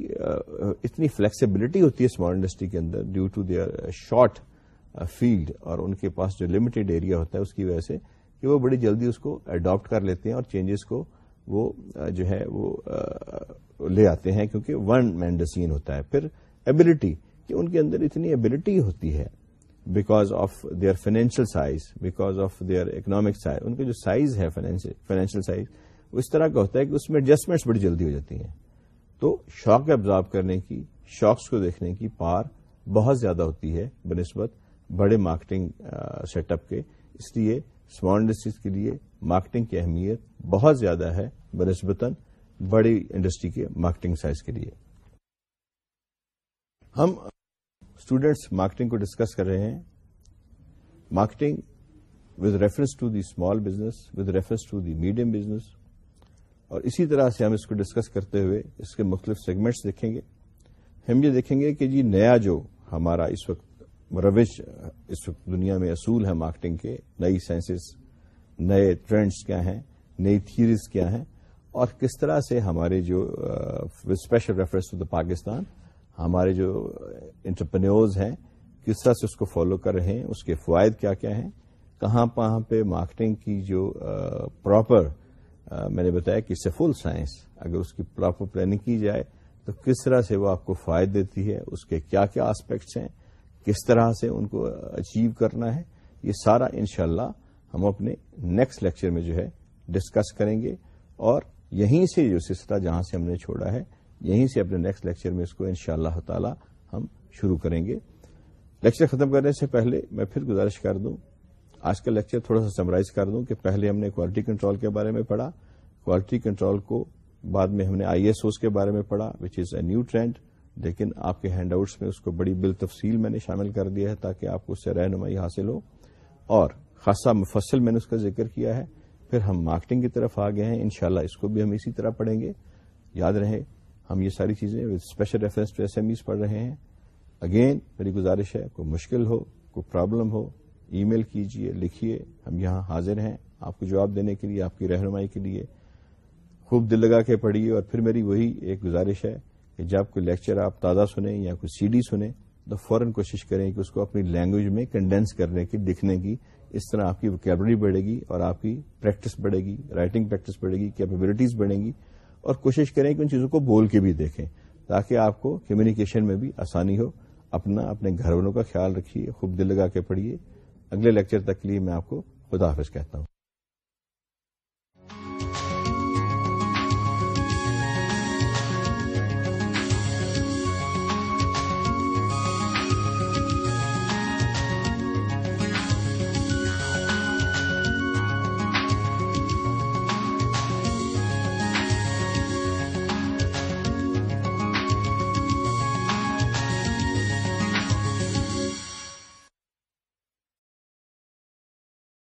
S1: اتنی فلیکسیبلٹی ہوتی ہے اسمال انڈسٹری کے اندر due to their short field اور ان کے پاس جو لمیٹڈ ایریا ہوتا ہے، اس کی وجہ سے کہ وہ بڑی جلدی اس کو اڈاپٹ کر لیتے ہیں اور چینجز کو وہ جو ہے، وہ لے آتے ہیں کیونکہ ون مینڈسین ہوتا ہے۔ پھر ایبلٹی کہ ان کے اندر اتنی ایبلٹی ہوتی ہے۔ Because of their financial size because of their economic size ان کا جو سائز ہے فائنینشیل سائز وہ اس طرح کا ہوتا ہے کہ اس میں ایڈجسٹمنٹس بڑی جلدی ہو جاتی ہیں۔ تو شاک ابزارو کرنے کی شاکس کو دیکھنے کی پار بہت زیادہ ہوتی ہے بنسبت بڑے مارکیٹنگ سیٹ اپ کے۔ اس لیے اسمال انڈسٹریز کے لیے مارکیٹنگ کی اہمیت بہت زیادہ ہے بنسبتاً بڑی انڈسٹری کے مارکیٹنگ سائز کے لیے۔ ہم اسٹوڈینٹس مارکیٹنگ کو ڈسکس کر رہے ہیں۔ Marketing with reference to the small business with reference to the medium business اور اسی طرح سے ہم اس کو ڈسکس کرتے ہوئے اس کے مختلف سیگمنٹس دیکھیں گے۔ ہم یہ دیکھیں گے کہ جی نیا جو ہمارا اس وقت مروج، اس وقت دنیا میں اصول ہے مارکیٹنگ کے، نئی سائنسز نئے ٹرینڈس کیا ہیں، نئی تھیریز کیا ہیں۔ اور کس طرح سے ہمارے جو special reference to the Pakistan ہمارے جو انٹرپرینورز ہیں، کس طرح سے اس کو فالو کر رہے ہیں، اس کے فوائد کیا کیا ہیں، کہاں کہاں پہ ہاں مارکیٹنگ کی جو پراپر میں نے بتایا کہ اٹس اے فل سائنس اگر اس کی پراپر پلاننگ کی جائے تو کس طرح سے وہ آپ کو فائد دیتی ہے، اس کے کیا کیا آسپیکٹس ہیں، کس طرح سے ان کو اچیو کرنا ہے، یہ سارا انشاءاللہ ہم اپنے نیکسٹ لیکچر میں جو ہے ڈسکس کریں گے اور یہیں سے جو سلسلہ جہاں سے ہم نے چھوڑا ہے یہیں سے اپنے نیکسٹ لیکچر میں اس کو ان شاء اللہ تعالی ہم شروع کریں گے۔ لیکچر ختم کرنے سے پہلے میں پھر گزارش کر دوں، آج کا لیکچر تھوڑا سا سمرائز کر دوں کہ پہلے ہم نے کوالٹی کنٹرول کے بارے میں پڑھا۔ کوالٹی کنٹرول کو بعد میں ہم نے آئی ایس اوز کے بارے میں پڑھا وچ از اے نیو ٹرینڈ لیکن آپ کے ہینڈ آؤٹس میں اس کو بڑی بال تفصیل میں نے شامل کر دیا ہے تاکہ آپ کو اس سے رہنمائی حاصل ہو۔ اور خاصا مفصل میں نے اس کا ذکر کیا ہے۔ پھر ہم مارکیٹنگ کی طرف آ گئے ہیں، انشاءاللہ اس کو بھی ہم اسی طرح پڑھیں گے۔ یاد رہے ہم یہ ساری چیزیں special reference to S M Es پڑھ رہے ہیں. اگین میری گزارش ہے، کوئی مشکل ہو، کوئی پرابلم ہو ای میل کیجیے لکھیے ہم یہاں حاضر ہیں آپ کو جواب دینے کے لیے، آپ کی رہنمائی کے لیے. خوب دل لگا کے پڑھیے اور پھر میری وہی ایک گزارش ہے کہ جب کوئی لیکچر آپ تازہ سنیں یا کوئی سی ڈی سنیں، تو فوراً کوشش کریں کہ اس کو اپنی لینگویج میں کنڈینس کرنے کی، لکھنے کی. اس طرح آپ کی ویکیبلری بڑھے گی اور آپ کی پریکٹس بڑھے گی رائٹنگ پریکٹس بڑھے گی کیپیبلٹیز بڑھیں گی. اور کوشش کریں کہ ان چیزوں کو بول کے بھی دیکھیں تاکہ آپ کو کمیونیکیشن میں بھی آسانی ہو۔ اپنا اپنے گھر والوں کا خیال رکھیے، خوب دل لگا کے پڑھیے۔ اگلے لیکچر تک کے لیے میں آپ کو خدا حافظ کہتا ہوں۔